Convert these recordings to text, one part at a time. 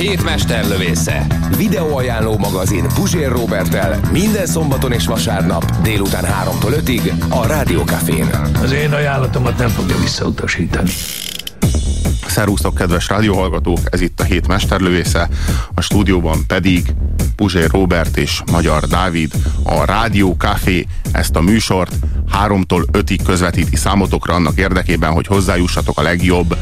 Hét mesterlövésze. Videóajánló magazin Puzsér Robertel minden szombaton és vasárnap délután 3-tól 5-ig a Rádiókafén. Az én ajánlatomat nem fogja visszautasítani. Szerusztok, kedves rádióhallgatók, ez itt a hét mesterlövésze, a stúdióban pedig Puzsér Robert és Magyar Dávid, a Rádió Café ezt a műsort 3-tól 5-ig közvetíti számotokra annak érdekében, hogy hozzájussatok a legjobb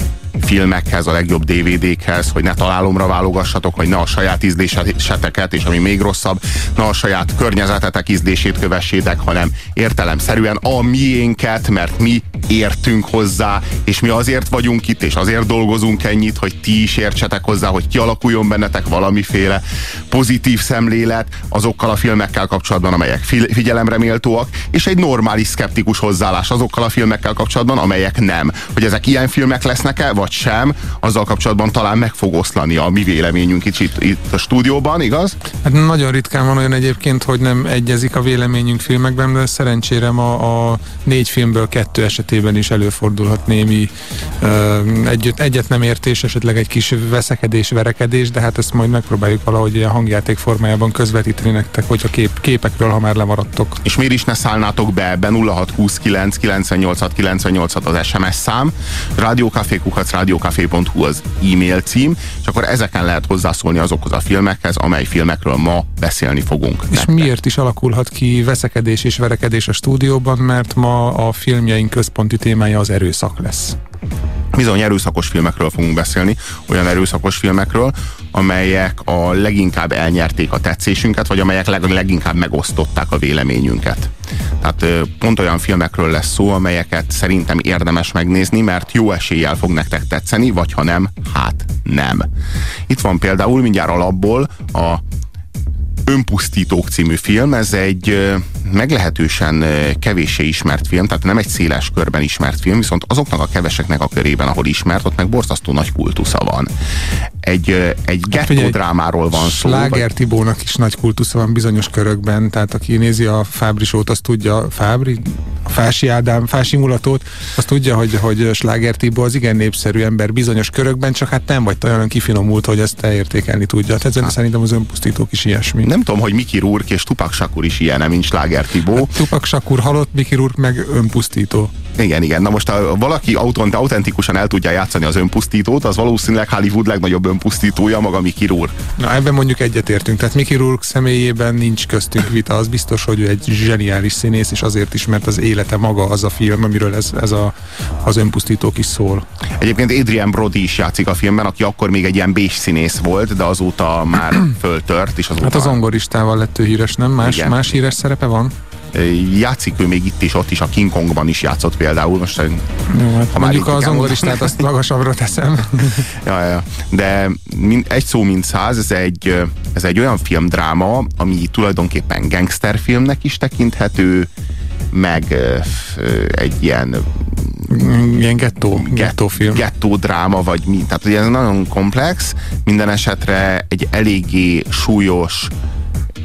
filmekhez, a legjobb DVD-khez, hogy ne találomra válogassatok, hogy ne a saját ízléseteket, és ami még rosszabb, ne a saját környezetetek ízlését kövessétek, hanem értelemszerűen a miénket, mert mi értünk hozzá, és mi azért vagyunk itt, és azért dolgozunk ennyit, hogy ti is értsetek hozzá, hogy kialakuljon bennetek valamiféle pozitív szemlélet azokkal a filmekkel kapcsolatban, amelyek figyelemre méltóak, és egy normális szkeptikus hozzáállás azokkal a filmekkel kapcsolatban, amelyek nem. Hogy ezek ilyen filmek lesznek-e, vagy sem, azzal kapcsolatban talán meg fog oszlani a mi véleményünk itt, itt, itt a stúdióban, igaz? Hát nagyon ritkán van olyan egyébként, hogy nem egyezik a véleményünk filmekben, de szerencsére ma a négy filmből kettő esetében is előfordulhat némi uh, egyet, nem értés, esetleg egy kis veszekedés, verekedés, de hát ezt majd megpróbáljuk valahogy ilyen hangjáték formájában közvetíteni nektek, hogyha kép, képekről, ha már lemaradtok. És miért is ne szállnátok be ebbe 0629 98 98 az SMS szám, rádiókafékukat rádiókafé.hu az e-mail cím, és akkor ezeken lehet hozzászólni azokhoz a filmekhez, amely filmekről ma beszélni fogunk. És nektek. miért is alakulhat ki veszekedés és verekedés a stúdióban, mert ma a filmjeink központi témája az erőszak lesz. Bizony erőszakos filmekről fogunk beszélni, olyan erőszakos filmekről, amelyek a leginkább elnyerték a tetszésünket, vagy amelyek leg, leginkább megosztották a véleményünket. Tehát pont olyan filmekről lesz szó, amelyeket szerintem érdemes megnézni, mert jó eséllyel fog nektek tetszeni, vagy ha nem, hát nem. Itt van például mindjárt alapból a Önpusztítók című film, ez egy meglehetősen kevéssé ismert film, tehát nem egy széles körben ismert film, viszont azoknak a keveseknek a körében, ahol ismert, ott meg borzasztó nagy kultusza van. Egy, egy hát gettó drámáról van szó. Sláger vagy... Tibónak is nagy kultusza van bizonyos körökben, tehát aki nézi a Fábrisót, azt tudja, Fábri, a Fási Ádám, Fási mulatót, azt tudja, hogy, hogy Sláger Tibó az igen népszerű ember bizonyos körökben, csak hát nem vagy olyan kifinomult, hogy ezt értékelni tudja. Tehát hát. szerintem az önpusztítók is ilyesmi. Nem tudom, hogy Miki Rúrk és Tupak Sakur is ilyen, mint Sláger Tibó. Hát, Tupak Sakur halott, Miki Rourke meg önpusztító. Igen, igen. Na most ha valaki autent, autentikusan el tudja játszani az önpusztítót, az valószínűleg Hollywood legnagyobb önpusztítója maga Mickey Rourke. Na ebben mondjuk egyetértünk. Tehát Mickey Rourke személyében nincs köztünk vita. Az biztos, hogy ő egy zseniális színész, és azért is, mert az élete maga az a film, amiről ez, ez a, az önpusztítók is szól. Egyébként Adrian Brody is játszik a filmben, aki akkor még egy ilyen bés színész volt, de azóta már föltört. És azóta... Hát az zongoristával lett ő híres, nem? Más, más híres szerepe van? Játszik ő még itt is, ott is, a King Kongban is játszott például. Most, Jó, hát ha mondjuk az zongoristát azt magasabbra teszem. ja, ja. De mind, egy szó mint száz, ez egy, ez egy olyan filmdráma, ami tulajdonképpen gangsterfilmnek is tekinthető, meg egy ilyen ilyen gettó, gettó film. Gettó dráma, vagy mi. Tehát ugye ez nagyon komplex, minden esetre egy eléggé súlyos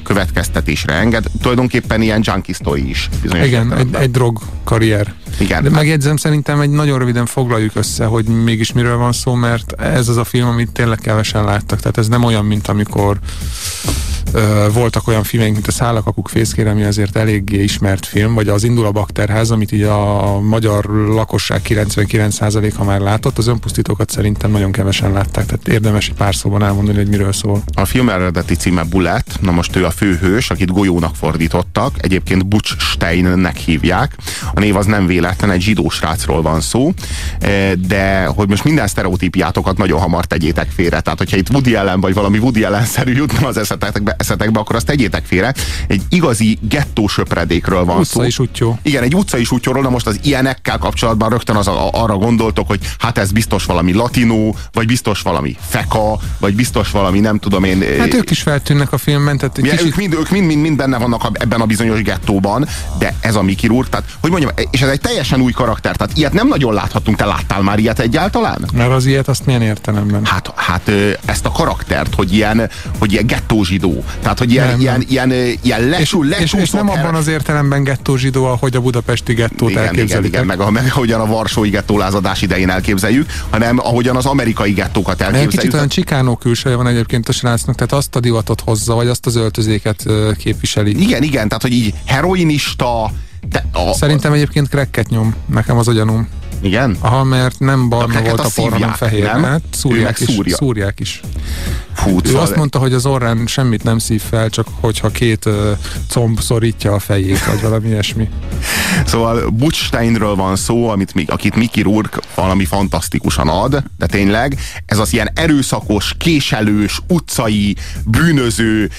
következtetésre enged. Tulajdonképpen ilyen junkie story is. Igen, egy, egy drog karrier. Igen. De megjegyzem, szerintem egy nagyon röviden foglaljuk össze, hogy mégis miről van szó, mert ez az a film, amit tényleg kevesen láttak. Tehát ez nem olyan, mint amikor voltak olyan filmek, mint a Szállakakuk fészkére, ami azért eléggé ismert film, vagy az Indul a Bakterház, amit így a magyar lakosság 99%-a már látott, az önpusztítókat szerintem nagyon kevesen látták, tehát érdemes egy pár szóban elmondani, hogy miről szól. A film eredeti címe Bullet, na most ő a főhős, akit golyónak fordítottak, egyébként Butch Steinnek hívják. A név az nem véletlen, egy zsidó srácról van szó, de hogy most minden sztereotípiátokat nagyon hamar tegyétek félre. Tehát, hogyha itt Woody Allen vagy valami Woody Allen-szerű jutna az eszetekbe, eszetek be, akkor azt tegyétek félre. Egy igazi gettó söpredékről van utca szó. is útjó. Igen, egy utca is útjóról, de most az ilyenekkel kapcsolatban rögtön az a, arra gondoltok, hogy hát ez biztos valami latinó, vagy biztos valami feka, vagy biztos valami nem tudom én. Hát ők is feltűnnek a filmben. Tehát kicsit... ők, mind, ők mind, mind, mind benne vannak ebben a bizonyos gettóban, de ez a Mickey Rourke, tehát hogy mondjam, és ez egy teljesen új karakter, tehát ilyet nem nagyon láthatunk, te láttál már ilyet egyáltalán? Mert az ilyet azt milyen értelemben? Hát, hát ezt a karaktert, hogy ilyen, hogy ilyen gettózsidó, tehát hogy ilyen, nem, ilyen, ilyen, ilyen lesú, és, és, és nem abban az értelemben gettózsidó, ahogy a budapesti gettót igen, elképzelik. Igen, igen, meg, a, meg ahogyan a varsói gettólázadás idején elképzeljük, hanem ahogyan az amerikai gettókat elképzeljük. Kicsit olyan csikánó külsője van egyébként a srácnak, tehát azt a divatot hozza, vagy azt az öltözéket képviseli. Igen, igen, tehát hogy így heroinista, de a, Szerintem egyébként krekket nyom, nekem az a gyanúm. Igen? Aha, mert nem barna volt a, a por, hanem fehér. Nem? Hát szúrják is, szúrja. szúrják is. Fú, ő azt mondta, hogy az orrán semmit nem szív fel, csak hogyha két uh, comb szorítja a fejét, vagy valami ilyesmi. Szóval Butch Steinről van szó, amit, akit Mickey Rourke valami fantasztikusan ad, de tényleg ez az ilyen erőszakos, késelős, utcai, bűnöző,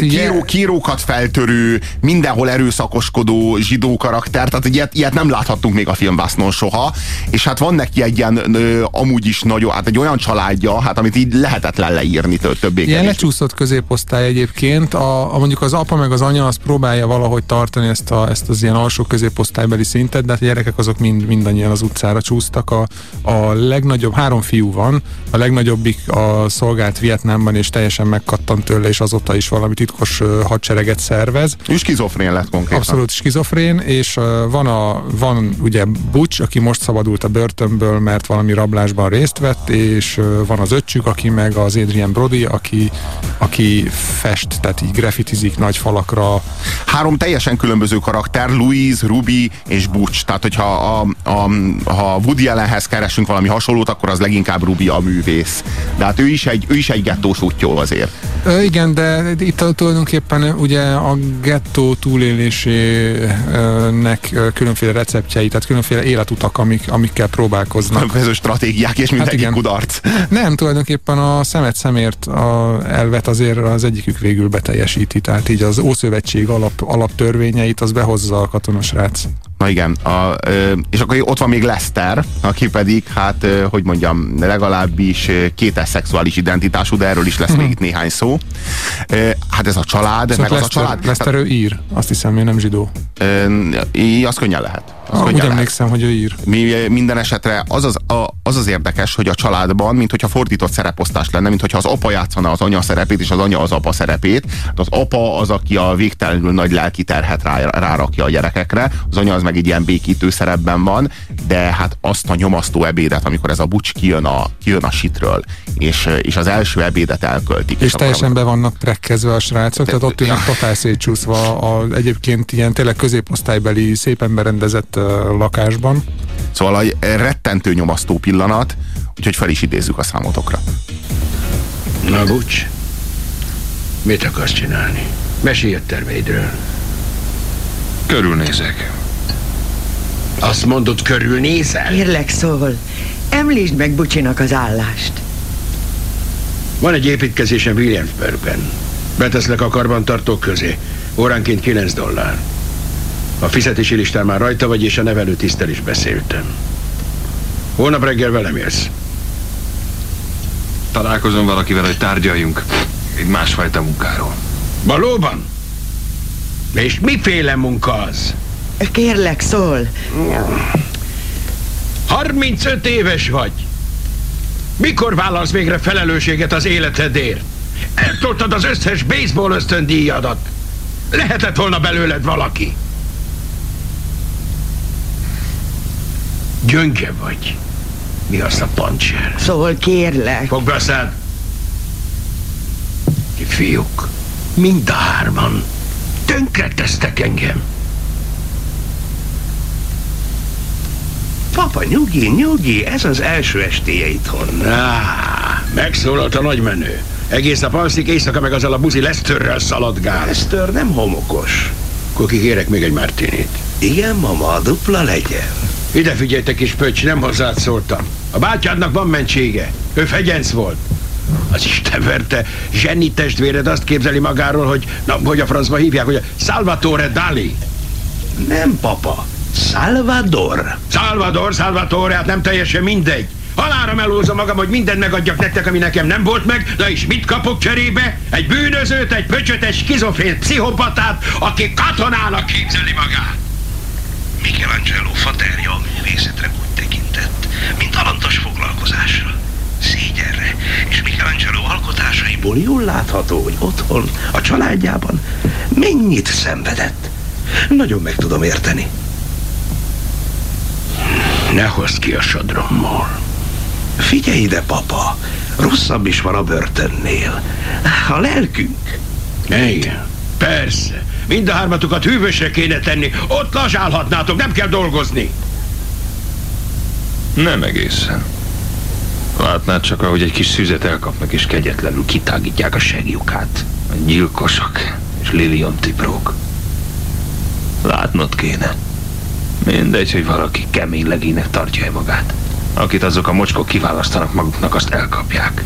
kíró, kírókat feltörő, mindenhol erőszakoskodó zsidó karakter, tehát ilyet, ilyet nem láthattunk még a filmvásznon soha, és hát van neki egy ilyen ö, amúgy is nagyon, hát egy olyan családja, hát amit így lehetetlen leírni többé. Ilyen lecsúszott középosztály egyébként, a, a, mondjuk az apa meg az anya az próbálja valahogy tartani ezt, a, ezt az ilyen alsó középosztálybeli szintet, de hát a gyerekek azok mind, mindannyian az utcára csúsztak. A, a legnagyobb, három fiú van, a legnagyobbik a szolgált Vietnámban és teljesen megkattant tőle, és azóta is valami titkos hadsereget szervez. És skizofrén lett konkrétan. Abszolút skizofrén, és van, a, van ugye Butch, aki most szabadult a börtönből, mert valami rablásban részt vett, és van az öccsük, aki meg az Adrian Brody, aki, aki fest, tehát így graffitizik nagy falakra. Három teljesen különböző karakter, Louise, Ruby és Butch. Tehát, hogyha a, a, ha Woody Allenhez keresünk valami hasonlót, akkor az leginkább Ruby a művész. De hát ő is egy, ő is egy gettós útjól azért. Ö, igen, de itt tulajdonképpen ugye a gettó túlélésének különféle receptjei, tehát különféle életutak, amik, amikkel próbálkoznak. Különböző stratégiák, és mindenki hát kudarc. Nem, tulajdonképpen a szemet szemért a elvet azért az egyikük végül beteljesíti, tehát így az Ószövetség alap, alaptörvényeit az behozza a katonasrác. Na igen, a, és akkor ott van még Lester, aki pedig, hát, hogy mondjam, legalábbis kétes szexuális identitású, de erről is lesz még itt néhány szó. Hát ez a család, szóval meg Lester, az a család... Lester ő ír, azt hiszem, ő nem zsidó. Az könnyen lehet. Az ah, úgy emlékszem, hogy ő ír. Mi, minden esetre az az, a, az az érdekes, hogy a családban, mint hogyha fordított szereposztás lenne, mint hogyha az apa játszana az anya szerepét, és az anya az apa szerepét. Hát az apa az, aki a végtelenül nagy lelki terhet rá, rárakja a gyerekekre, az anya az meg egy ilyen békítő szerepben van, de hát azt a nyomasztó ebédet, amikor ez a bucs kijön a, kijön a sitről, és, és az első ebédet elköltik. És, és teljesen be vannak trekkezve a srácok, tehát ott ülnek totál szétcsúszva a, egyébként ilyen tényleg középosztálybeli, szépen berendezett lakásban. Szóval egy rettentő nyomasztó pillanat, úgyhogy fel is idézzük a számotokra. Na, Bucs, mit akarsz csinálni? Mesélj a terveidről. Körülnézek. Azt mondod, körülnézel? Kérlek, szól. Említsd meg Bucsinak az állást. Van egy építkezésem Williamsburgben. Beteszlek a karbantartók közé. Óránként 9 dollár. A fizetési listán már rajta vagy, és a nevelő tisztel is beszéltem. Holnap reggel velem jössz. Találkozom valakivel, hogy tárgyaljunk egy másfajta munkáról. Valóban? És miféle munka az? Kérlek, szól. 35 éves vagy. Mikor vállalsz végre felelősséget az életedért? Eltoltad az összes baseball ösztöndíjadat. Lehetett volna belőled valaki. Gyönge vagy. Mi az a pancser? Szóval kérlek. Fogd be a szád. Ti fiúk, mind a hárman tönkretesztek engem. Papa, nyugi, nyugi, ez az első estéje itthon. Á, megszólalt a nagymenő. Egész nap alszik, éjszaka meg azzal a buzi Lesztörrel szaladgál. Lesztör nem homokos. Akkor kikérek még egy Martinit. Igen, mama, dupla legyen. Ide figyeltek kis pöcs, nem hozzád szóltam. A bátyádnak van mentsége. Ő fegyenc volt. Az Isten verte, Zseni testvéred azt képzeli magáról, hogy, na, hogy a francba hívják, hogy a Salvatore Dali. Nem, papa. Salvador. Salvador, Salvatore, hát nem teljesen mindegy. Halára melózom magam, hogy mindent megadjak nektek, ami nekem nem volt meg, na és mit kapok cserébe? Egy bűnözőt, egy pöcsöt, skizofrén pszichopatát, aki katonának képzeli magát. Michelangelo faterja a művészetre úgy tekintett, mint alantas foglalkozásra, szégyenre, és Michelangelo alkotásaiból jól látható, hogy otthon, a családjában mennyit szenvedett. Nagyon meg tudom érteni. Ne hozd ki a sodromból. Figyelj ide, papa, rosszabb is van a börtönnél. A lelkünk. Igen, persze. Mind a hármatukat hűvösre kéne tenni. Ott lazsálhatnátok, nem kell dolgozni. Nem egészen. Látnád csak, ahogy egy kis szüzet elkapnak és kegyetlenül kitágítják a segjukát. A gyilkosok és Lilion tiprók. Látnod kéne. Mindegy, hogy valaki kemény legének tartja magát. Akit azok a mocskok kiválasztanak maguknak, azt elkapják.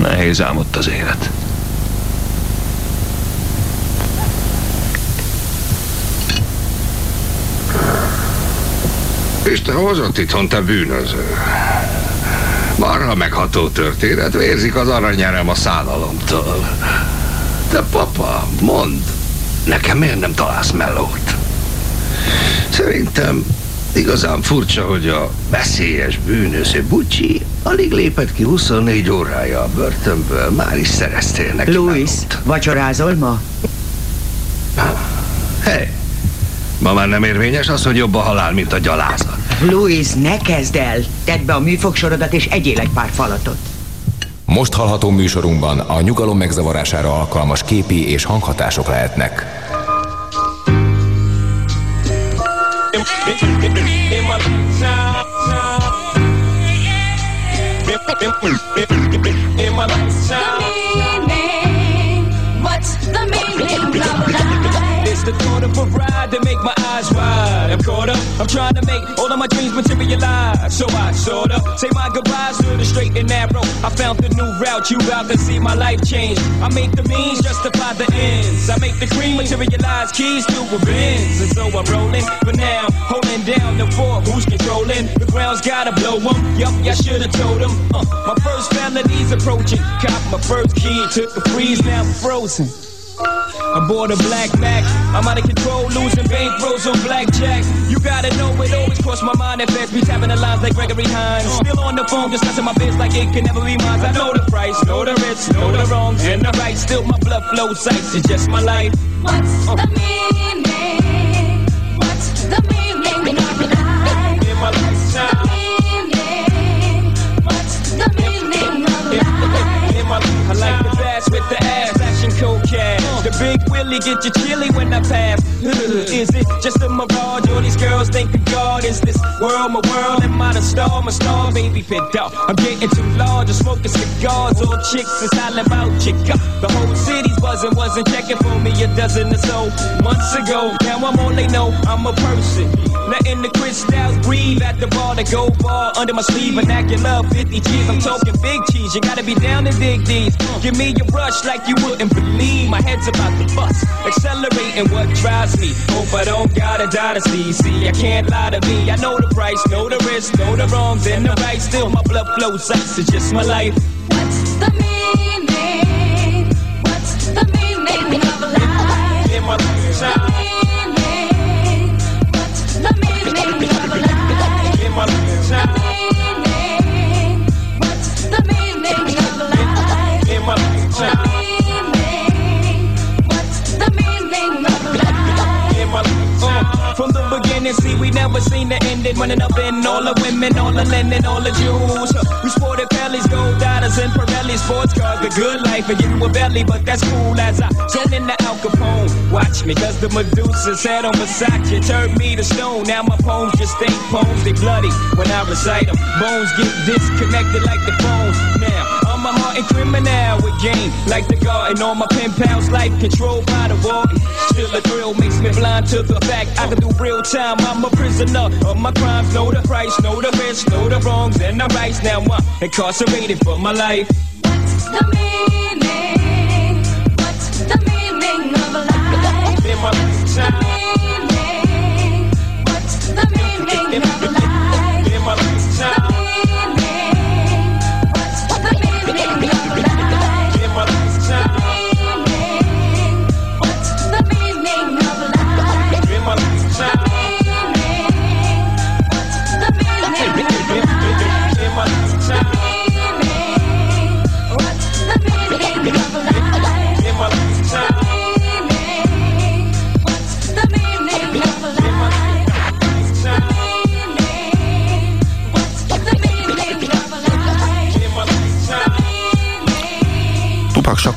Nehéz ám ott az élet. Isten hozott itthon, te bűnöző. Marha megható történet, vérzik az aranyerem a szállalomtól. De papa, mondd, nekem miért nem találsz melót? Szerintem igazán furcsa, hogy a veszélyes bűnöző Bucsi alig lépett ki 24 órája a börtönből, már is szereztél neki Louis, vacsorázol ma? Hey, ma már nem érvényes az, hogy jobb a halál, mint a gyalázat. Louis, ne kezd el! Tedd be a műfogsorodat és egyél egy pár falatot. Most hallható műsorunkban a nyugalom megzavarására alkalmas képi és hanghatások lehetnek. What's the meaning of life? It's the thought of a ride that make my eyes wide. I'm caught up. I'm trying to make all of my dreams materialize. So I sort of say my goodbyes to the straight and narrow. I found the new route. You about to see my life change. I make the means justify the ends. I make the cream materialize keys to revenge. And so I'm rolling. But now, holding down the fort. Who's controlling? The ground's gotta blow them. Yup, I should've told them. Uh, my first felony's approaching. Cop my first key. Took a freeze. Now I'm frozen. I bought a black Mac. I'm out of control, losing bankrolls on blackjack. You gotta know it always crossed my mind at best. Be tapping the lines like Gregory Hines. Still on the phone, discussing my biz like it can never be mine. I know the price, know the risks, know the wrongs and the right. Still my blood flows ice. It's just my life. What's the uh. meaning? Willie get you chilly when I pass. Is it just a mirage? All these girls think of God. Is this world my world? Am I the star? My star, baby, fit out. I'm getting too large. I'm smoking cigars. All chicks is hollering about chica. The whole city's buzzing, wasn't checking for me a dozen or so months ago. Now I'm all they know. I'm a person. Letting the crystals breathe at the bar to go bar under my sleeve. Vernacular 50 G's. I'm talking big cheese. You gotta be down to dig these. Give me a rush like you wouldn't believe. My head's about to bust. Accelerating what drives me. Hope I don't gotta die to see. See, I can't lie to me. I know the price, know the risk, know the wrongs and the right. Still, my blood flows ice. It's just my life. What's the meaning? What's the meaning of life? In my lifetime. See, we never seen the ending. Running up in all the women, all the linen, all the jewels. Uh, we sported bellies, gold dollars, and Pirelli sports cars. The good life, and you a belly, but that's cool as I turn in the Al Capone. Watch me, cause the Medusa's head on Versace turned me to stone. Now my poems just ain't poems, they bloody when I recite them. Bones get disconnected like the phones. Now, I'm a hardened criminal with game, like the garden. All my pen pals, life controlled by the warden. Still a thrill makes me blind to the fact I can do real time. I'm a prisoner of my crimes. Know the price, know the risk, know the wrongs and the rights. Now I'm incarcerated for my life. What's What's the meaning? What's the meaning of life? My lifetime, Meaning.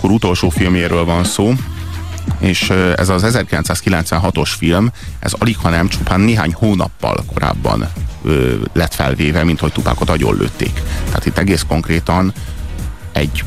Shakur utolsó filmjéről van szó, és ez az 1996-os film, ez alig, ha nem csupán néhány hónappal korábban ö, lett felvéve, mint hogy Tupacot agyonlőtték. Tehát itt egész konkrétan egy,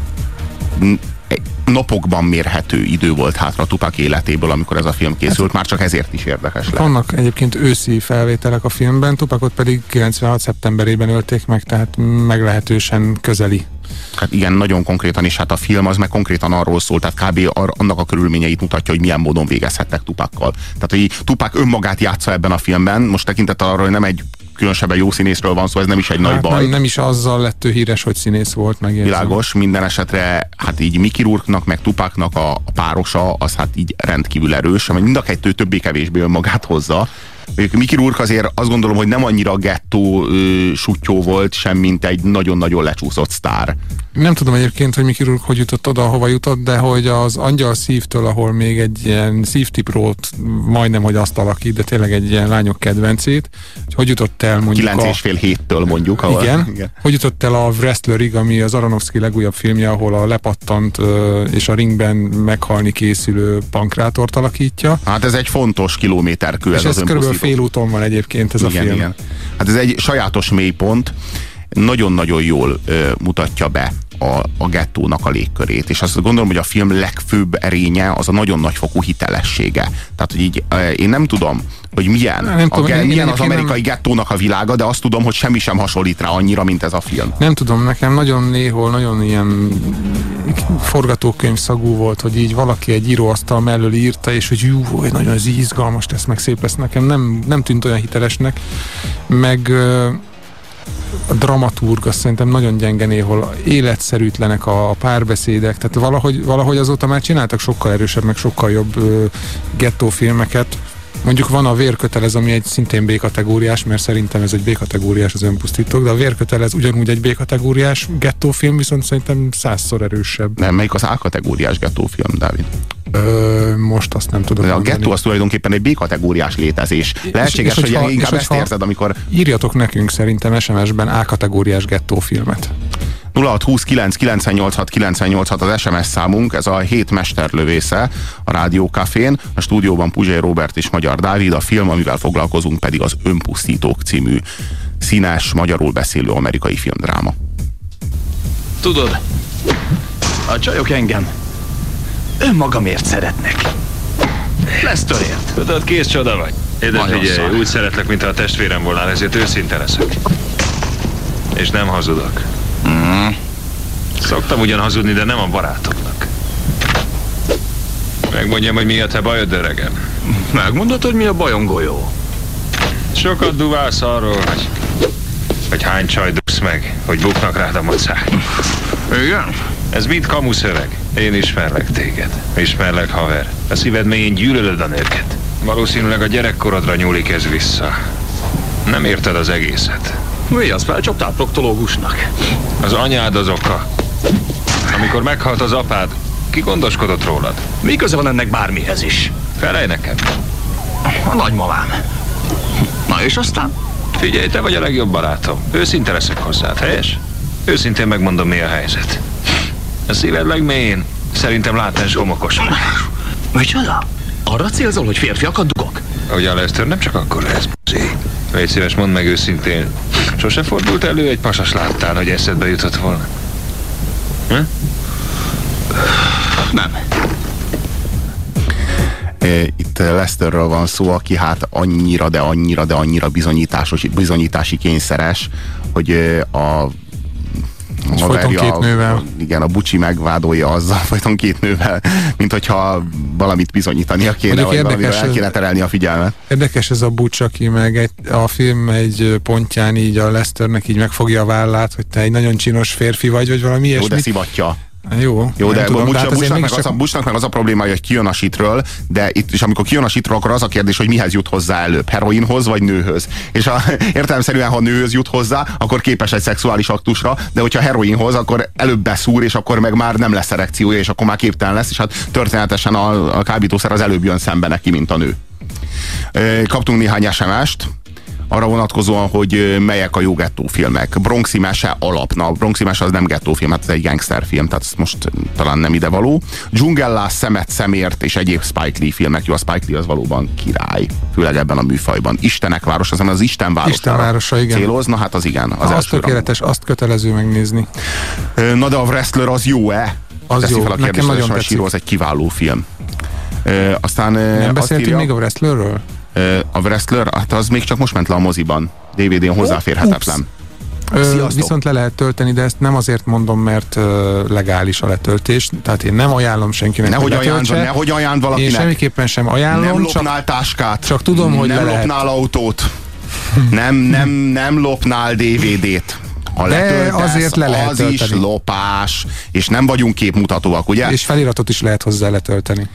egy napokban mérhető idő volt hátra Tupac életéből, amikor ez a film készült, már csak ezért is érdekes lett. Vannak egyébként őszi felvételek a filmben, Tupakot pedig 96. szeptemberében ölték meg, tehát meglehetősen közeli. Hát igen, nagyon konkrétan, és hát a film az meg konkrétan arról szól, tehát kb. Annak a körülményeit mutatja, hogy milyen módon végezhettek Tupakkal. Tehát, hogy Tupac önmagát játsza ebben a filmben, most tekintettel arra, hogy nem egy különösebben jó színészről van szó, ez nem is egy nagy Hát baj. nem, nem is azzal lett ő híres, hogy színész volt, meg Világos, minden esetre hát így Mickey Rourke-nak, meg Tupacnak a, a párosa, az hát így rendkívül erős, mert mind a kettő többé-kevésbé önmagát hozza. Mondjuk Mickey Rourke azért azt gondolom, hogy nem annyira gettó ö, sutyó volt, sem mint egy nagyon-nagyon lecsúszott sztár. Nem tudom egyébként, hogy Miki Rourke hogy jutott oda, hova jutott, de hogy az Angyal szívtől, ahol még egy ilyen szívtiprót majdnem, hogy azt alakít, de tényleg egy ilyen lányok kedvencét, hogy hogy jutott el mondjuk Kilenc a... és fél héttől mondjuk. Ahol, Igen. igen. Hogy jutott el a Wrestlerig, ami az Aronofsky legújabb filmje, ahol a lepattant ö, és a ringben meghalni készülő pankrátort alakítja. Hát ez egy fontos kilométerkő ez és az ez körülbelül önpusztító. fél úton van egyébként ez igen, a film. Igen. Hát ez egy sajátos mélypont, nagyon-nagyon jól ö, mutatja be a, a gettónak a légkörét, és azt gondolom, hogy a film legfőbb erénye az a nagyon nagyfokú hitelessége. Tehát, hogy így én nem tudom, hogy milyen, Nem a, tudom, milyen én az amerikai gettónak a világa, de azt tudom, hogy semmi sem hasonlít rá annyira, mint ez a film. Nem tudom, nekem nagyon néhol nagyon ilyen forgatókönyv szagú volt, hogy így valaki egy íróasztal mellől írta, és hogy jú, hogy nagyon ez izgalmas lesz, meg szép lesz. Nekem nem, nem tűnt olyan hitelesnek, meg a dramaturg azt szerintem nagyon gyenge néhol, életszerűtlenek a, a párbeszédek, tehát valahogy, valahogy azóta már csináltak sokkal erősebb, meg sokkal jobb ö, gettófilmeket, Mondjuk van a vérkötelez, ami egy szintén B-kategóriás, mert szerintem ez egy B-kategóriás az önpusztítók, de a vérkötelez ugyanúgy egy B-kategóriás gettófilm, viszont szerintem százszor erősebb. Nem, melyik az A-kategóriás gettófilm, Dávid? Ö, most azt nem tudom De a gettó az tulajdonképpen egy B-kategóriás létezés. Lehetséges, és hogy hogyha- inkább és ezt érzed, amikor Írjatok nekünk szerintem SMS-ben A-kategóriás gettófilmet. 0629 986 986 az SMS számunk, ez a hét mesterlövésze a Rádió Cafén, a stúdióban Puzsé Robert és Magyar Dávid, a film, amivel foglalkozunk pedig az Önpusztítók című színes, magyarul beszélő amerikai filmdráma. Tudod, a csajok engem önmagamért szeretnek. Lesztörért. Tudod, kész csoda vagy. Nagyon figyelj, szar. úgy szeretlek, mint a testvérem volnál, ezért őszinte leszek. És nem hazudok. Szoktam ugyan hazudni, de nem a barátoknak. Megmondjam, hogy mi a te bajod, öregem. Megmondod, hogy mi a bajom, golyó? Sokat duválsz arról, hogy, hogy hány csaj dugsz meg, hogy buknak rád a macák. Igen? Ez mind kamuszöveg. Én ismerlek téged. Ismerlek, haver. A szíved mélyén gyűlölöd a nőket. Valószínűleg a gyerekkorodra nyúlik ez vissza. Nem érted az egészet. Mi az? Felcsaptál proktológusnak? Az anyád az oka. Amikor meghalt az apád, ki gondoskodott rólad? Mi köze van ennek bármihez is? Felej nekem. A nagymamám. Na és aztán? Figyelj, te vagy a legjobb barátom. Őszinte leszek hozzád, helyes? Őszintén megmondom, mi a helyzet. A szíved legmélyén szerintem látás homokos. Micsoda? Arra célzol, hogy férfiakat dugok? Ugye Lester nem csak akkor lesz, buzi. Légy szíves, mondd meg őszintén. Sose fordult elő egy pasas láttál, hogy eszedbe jutott volna? Hm? Nem. Itt Lesterről van szó, aki hát annyira, de annyira, de annyira bizonyításos, bizonyítási kényszeres, hogy e, a Folyton két nővel. Igen, a bucsi megvádolja azzal folyton két nővel, mint hogyha valamit bizonyítania kéne, Mondjuk vagy érdekes, el kéne terelni a figyelmet. Érdekes ez a bucs, aki meg egy, a film egy pontján így a Lesternek így megfogja a vállát, hogy te egy nagyon csinos férfi vagy, vagy valami ilyesmi. Jó, de szivatja. Jó, Jó, de tudom, Bucsnak, hát meg csak... az a, Bucsnak meg az a problémája, hogy kijön a sitről, de itt is amikor kijön a sitről, akkor az a kérdés, hogy mihez jut hozzá előbb, heroinhoz vagy nőhöz. És a, értelemszerűen, ha nőhöz jut hozzá, akkor képes egy szexuális aktusra, de hogyha heroinhoz, akkor előbb beszúr, és akkor meg már nem lesz erekciója, és akkor már képtelen lesz, és hát történetesen a, a kábítószer az előbb jön szembe neki, mint a nő. Kaptunk néhány SMS-t, arra vonatkozóan, hogy melyek a jó filmek. Bronxi mese alapna. Bronxi mese az nem film, hát ez egy film, tehát ez most talán nem ide való. Dzsungellás, Szemet, Szemért és egyéb Spike Lee filmek. Jó, a Spike Lee az valóban király, főleg ebben a műfajban. Istenek város, az az Isten város. Isten városa, igen. Céloz, na hát az igen. Az, az tökéletes, azt kötelező megnézni. Na de a Wrestler az jó-e? Az Teszi jó, fel a kérdés, nekem nagyon tetszik. az egy kiváló film. aztán nem beszéltünk írja, még a Wrestlerről? A Wrestler, hát az még csak most ment le a moziban. DVD-n hozzáférhetetlen. Ö, viszont le lehet tölteni, de ezt nem azért mondom, mert uh, legális a letöltés. Tehát én nem ajánlom senkinek, nehogy hogy ajánld, nehogy ajánld valakinek. Én semmiképpen sem ajánlom. Nem lopnál csak, táskát. Csak tudom, hogy Nem le lopnál lehet. autót. nem, nem, nem lopnál DVD-t. Ha De azért le lehet az tölteni. is lopás, és nem vagyunk képmutatóak, ugye? És feliratot is lehet hozzá letölteni.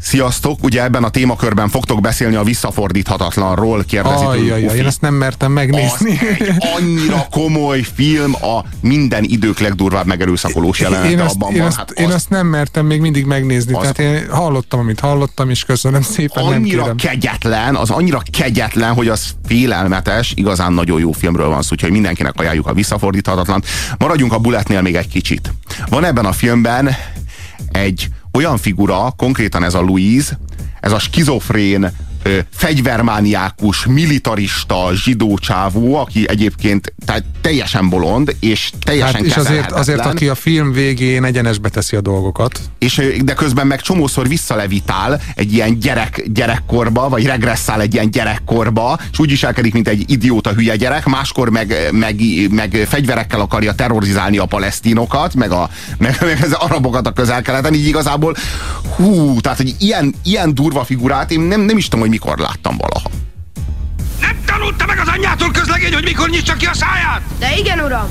Sziasztok, ugye ebben a témakörben fogtok beszélni a visszafordíthatatlanról, kérdezi Ajjajjaj, én ezt nem mertem megnézni. Az egy annyira komoly film, a minden idők legdurvább megerőszakolós jelenete én abban én van. Azt, hát én azt nem mertem még mindig megnézni, az, tehát én hallottam, amit hallottam, és köszönöm szépen, Annyira nem kegyetlen, az annyira kegyetlen, hogy az félelmetes, igazán nagyon jó filmről van szó, úgyhogy mindenkinek ajánljuk a visszafordíthatatlan. Maradjunk a Bulletnél még egy kicsit. Van ebben a filmben egy olyan figura, konkrétan ez a Louise, ez a skizofrén fegyvermániákus, militarista zsidó csávó, aki egyébként tehát teljesen bolond, és teljesen hát, és azért, azért, aki a film végén egyenesbe teszi a dolgokat. És, de közben meg csomószor visszalevitál egy ilyen gyerek, gyerekkorba, vagy regresszál egy ilyen gyerekkorba, és úgy viselkedik, mint egy idióta hülye gyerek, máskor meg, meg, meg fegyverekkel akarja terrorizálni a palesztinokat, meg, a, meg, meg az arabokat a közel-keleten, így igazából hú, tehát, hogy ilyen, ilyen durva figurát én nem, nem is tudom, hogy mikor láttam valaha. Nem tanulta meg az anyjától közlegény, hogy mikor nyitsa ki a száját? De igen, uram.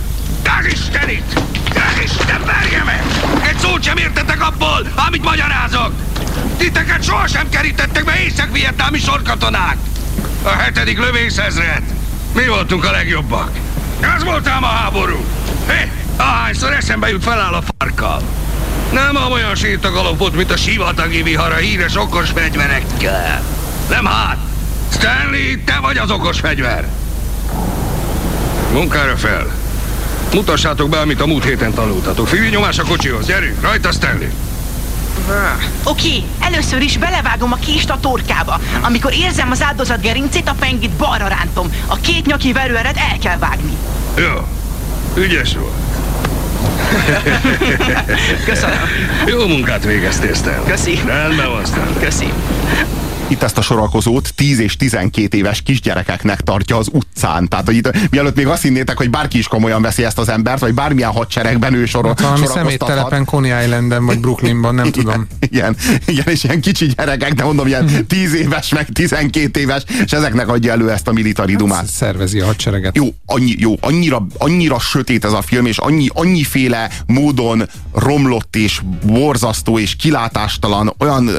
Az Istenit! Az Isten verje meg! Egy szót sem értetek abból, amit magyarázok! Titeket sohasem kerítettek be észak-vietnámi sorkatonák! A hetedik lövészezred! Mi voltunk a legjobbak! Ez volt ám a háború! Hé, ahányszor eszembe jut feláll a farkal! Nem olyan sírt a galopot, mint a sivatagi vihar a híres okos fegyverekkel. Nem hát! Stanley, te vagy az okos fegyver! Munkára fel! Mutassátok be, amit a múlt héten tanultatok. Figyelj nyomás a kocsihoz, gyerünk, rajta Stanley! Oké, okay, először is belevágom a kést a torkába. Amikor érzem az áldozat gerincét, a pengit balra rántom. A két nyaki verőeret el kell vágni. Jó, ügyes volt. Köszönöm. Jó munkát végeztél, Stan. Köszi. Rendben van, Stan. Köszi itt ezt a sorakozót 10 és 12 éves kisgyerekeknek tartja az utcán. Tehát, hogy itt, mielőtt még azt hinnétek, hogy bárki is komolyan veszi ezt az embert, vagy bármilyen hadseregben ő sorol. Hát valami szeméttelepen Coney Islanden, vagy Brooklynban, nem tudom. Igen, igen, és ilyen kicsi gyerekek, de mondom, ilyen 10 éves, meg 12 éves, és ezeknek adja elő ezt a militari dumát. Hát szervezi a hadsereget. Jó, annyi, jó annyira, annyira sötét ez a film, és annyi, annyiféle módon romlott és borzasztó és kilátástalan, olyan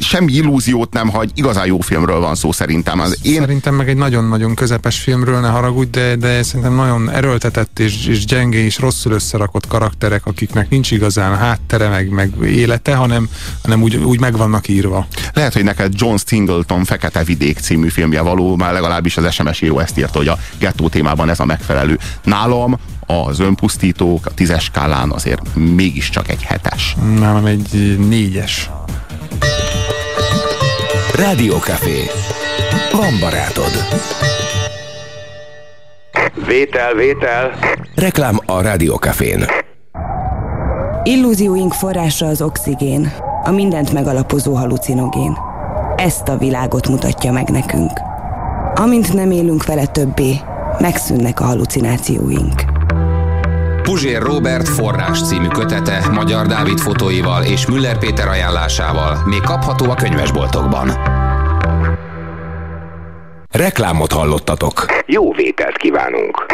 semmi illúziót nem hagy, igazán jó filmről van szó szerintem. Az én... Szerintem meg egy nagyon-nagyon közepes filmről, ne haragudj, de, de szerintem nagyon erőltetett és, és gyenge és rosszul összerakott karakterek, akiknek nincs igazán háttere, meg, meg élete, hanem, hanem úgy, úgy meg vannak írva. Lehet, hogy neked John Singleton Fekete Vidék című filmje való, már legalábbis az SMS író ezt írta, hogy a gettó témában ez a megfelelő. Nálam az önpusztítók a tízes skálán azért mégiscsak egy hetes. Nálam egy négyes. Rádiókafé. Van barátod. Vétel, vétel. Reklám a Rádiókafén. Illúzióink forrása az oxigén, a mindent megalapozó halucinogén. Ezt a világot mutatja meg nekünk. Amint nem élünk vele többé, megszűnnek a halucinációink. Puzsér Robert forrás című kötete Magyar Dávid fotóival és Müller Péter ajánlásával még kapható a könyvesboltokban. Reklámot hallottatok. Jó vételt kívánunk!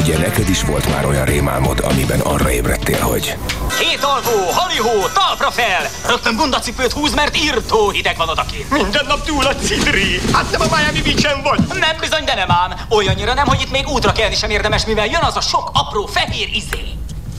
Ugye neked is volt már olyan rémálmod, amiben arra ébredtél, hogy Két alvó, halihó, talpra fel! Rögtön bundacipőt húz, mert írtó hideg van odakint. Minden nap túl a cidri. Hát nem a Miami beach vagy. Nem bizony, de nem ám. Olyannyira nem, hogy itt még útra kelni sem érdemes, mivel jön az a sok apró fehér izé.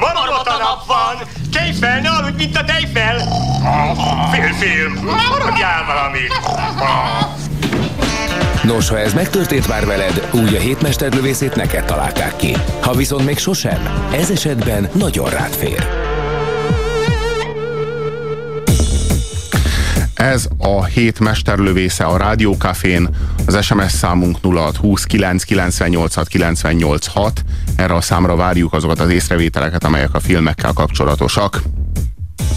Marmot a nap van! Tejfel, ne aludj, mint a tejfel! Félfilm, maradjál valamit! Nos, ha ez megtörtént már veled, úgy a hétmesterlövészét neked találták ki. Ha viszont még sosem, ez esetben nagyon rád fér. Ez a hét mesterlövésze a Rádiókafén, az SMS számunk 0620 998 986. Erre a számra várjuk azokat az észrevételeket, amelyek a filmekkel kapcsolatosak.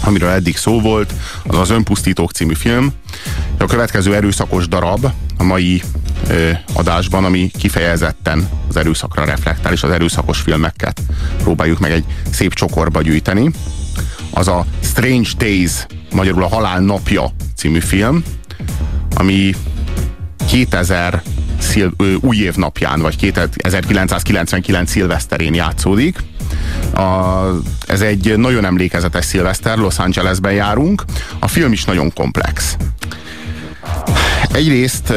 Amiről eddig szó volt, az az Önpusztítók című film. A következő erőszakos darab a mai ö, adásban, ami kifejezetten az erőszakra reflektál, és az erőszakos filmeket próbáljuk meg egy szép csokorba gyűjteni. Az a Strange Days, magyarul a Halál napja című film, ami 2000 szil, ö, új év napján, vagy 1999 szilveszterén játszódik. A, ez egy nagyon emlékezetes szilveszter, Los Angelesben járunk. A film is nagyon komplex. Egyrészt,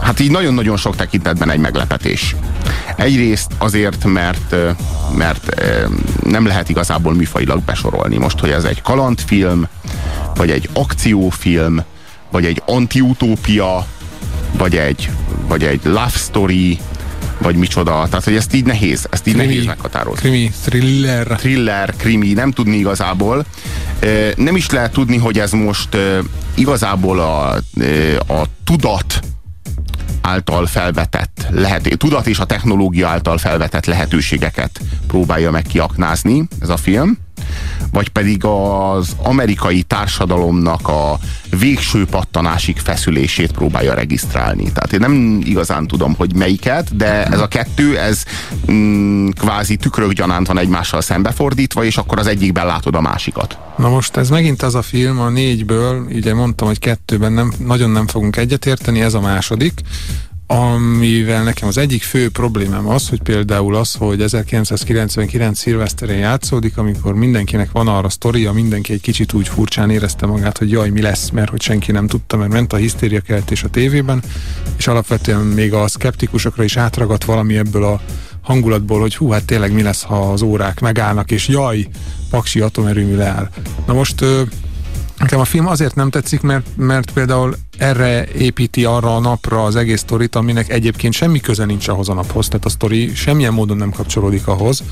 hát így nagyon-nagyon sok tekintetben egy meglepetés. Egyrészt azért, mert, mert nem lehet igazából műfajilag besorolni most, hogy ez egy kalandfilm, vagy egy akciófilm, vagy egy antiutópia, vagy egy, vagy egy love story, vagy micsoda. Tehát, hogy ezt így nehéz, ezt így krimi, nehéz meghatározni. Krimi, thriller. Thriller, krimi, nem tudni igazából. Nem is lehet tudni, hogy ez most igazából a, a tudat által felvetett lehet, tudat és a technológia által felvetett lehetőségeket próbálja meg kiaknázni ez a film, vagy pedig az amerikai társadalomnak a végső pattanásig feszülését próbálja regisztrálni. Tehát én nem igazán tudom, hogy melyiket, de ez a kettő, ez mm, kvázi tükrök gyanánt van egymással szembefordítva, és akkor az egyikben látod a másikat. Na most ez megint az a film, a négyből, ugye mondtam, hogy kettőben nem, nagyon nem fogunk egyetérteni, ez a második, amivel nekem az egyik fő problémám az, hogy például az, hogy 1999 szilveszterén játszódik, amikor mindenkinek van arra sztoria, mindenki egy kicsit úgy furcsán érezte magát, hogy jaj, mi lesz, mert hogy senki nem tudta, mert ment a hisztériakeltés a tévében, és alapvetően még a szkeptikusokra is átragadt valami ebből a hangulatból, hogy hú, hát tényleg mi lesz, ha az órák megállnak, és jaj, paksi atomerőmű leáll. Na most Nekem a film azért nem tetszik, mert, mert például erre építi arra a napra az egész sztorit, aminek egyébként semmi köze nincs ahhoz a naphoz, tehát a sztori semmilyen módon nem kapcsolódik ahhoz,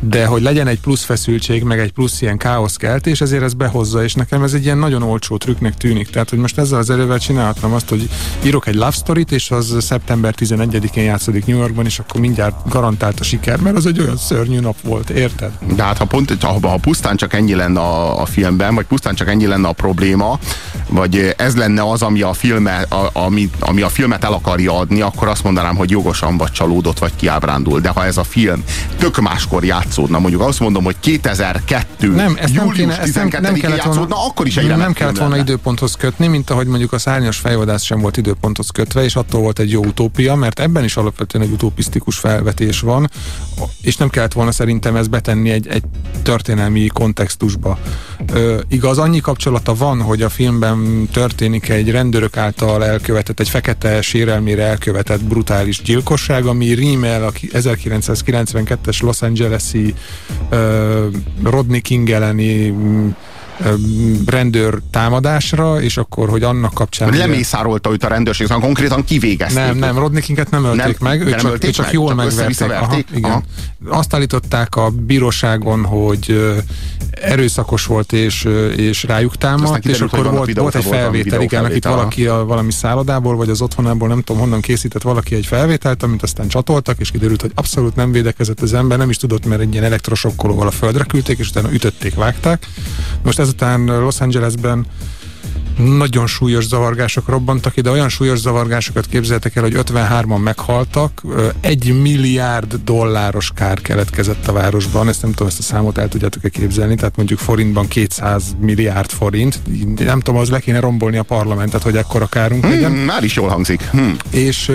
de hogy legyen egy plusz feszültség, meg egy plusz ilyen és ezért ez behozza, és nekem ez egy ilyen nagyon olcsó trükknek tűnik. Tehát, hogy most ezzel az erővel csinálhatom azt, hogy írok egy love storyt, és az szeptember 11-én játszódik New Yorkban, és akkor mindjárt garantált a siker, mert az egy olyan szörnyű nap volt, érted? De hát ha, pont, ha, ha pusztán csak ennyi lenne a, a filmben, vagy pusztán csak ennyi lenne a probléma, vagy ez lenne az, ami a, filme, a, ami, ami a filmet el akarja adni, akkor azt mondanám, hogy jogosan vagy csalódott, vagy kiábrándul. De ha ez a film tök máskor játszódna, mondjuk azt mondom, hogy 2002 nem, ezt nem kéne, ezt nem, nem kellett játszódna, volna, akkor is egy Nem kellett volna lenne. időponthoz kötni, mint ahogy mondjuk a szárnyas fejvadász sem volt időponthoz kötve, és attól volt egy jó utópia, mert ebben is alapvetően egy utopisztikus felvetés van, és nem kellett volna szerintem ezt betenni egy, egy történelmi kontextusba. Ö, igaz, annyi kapcsolata van, hogy a filmben történik egy rendőrök által elkövetett, egy fekete sérelmére elkövetett brutális gyilkosság, ami rímel a 1992-es Los Angeles-i uh, Rodney King elleni rendőr támadásra, és akkor, hogy annak kapcsán... Hogy lemészárolta őt a rendőrség, szóval konkrétan kivégezték. Nem, nem, Rodney Kinget nem ölték nem, meg, ő csak, ő csak meg, jól megverték. Aha, igen. Aha. Azt állították a bíróságon, hogy erőszakos volt és, és rájuk támadt, és akkor volt, volt egy felvétel, igen, akit valaki a, valami szállodából, vagy az otthonából, nem tudom honnan készített valaki egy felvételt, amit aztán csatoltak, és kiderült, hogy abszolút nem védekezett az ember, nem is tudott, mert egy ilyen elektrosokkolóval a földre küldték, és utána ütötték, vágták. Most ezután Los Angelesben nagyon súlyos zavargások robbantak ide, olyan súlyos zavargásokat képzeltek el, hogy 53-an meghaltak, egy milliárd dolláros kár keletkezett a városban, ezt nem tudom, ezt a számot el tudjátok-e képzelni, tehát mondjuk forintban 200 milliárd forint, nem tudom, az le kéne rombolni a parlamentet, hogy ekkora kárunk hmm, legyen. Már is jól hangzik. Hmm. És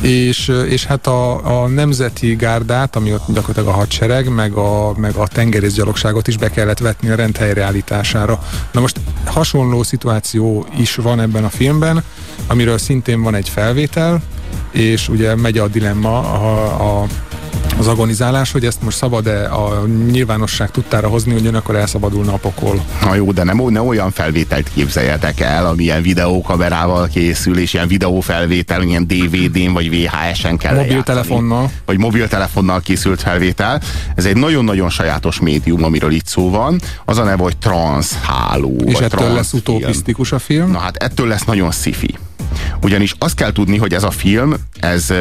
és, és hát a, a nemzeti gárdát, ami ott gyakorlatilag a hadsereg, meg a, meg a tengerészgyalogságot is be kellett vetni a rend helyreállítására. Na most hasonló szituáció is van ebben a filmben, amiről szintén van egy felvétel, és ugye megy a dilemma a, a az agonizálás, hogy ezt most szabad-e a nyilvánosság tudtára hozni, hogy akkor elszabadulna a pokol. Na jó, de nem, nem olyan felvételt képzeljetek el, ami ilyen videókamerával készül, és ilyen videófelvétel, ilyen DVD-n vagy VHS-en kell Mobiltelefonnal. Lejátszani, vagy mobiltelefonnal készült felvétel. Ez egy nagyon-nagyon sajátos médium, amiről itt szó van. Az a neve, hogy transzháló. És ettől lesz utopisztikus a film? Na hát ettől lesz nagyon sci-fi. Ugyanis azt kell tudni, hogy ez a film, ez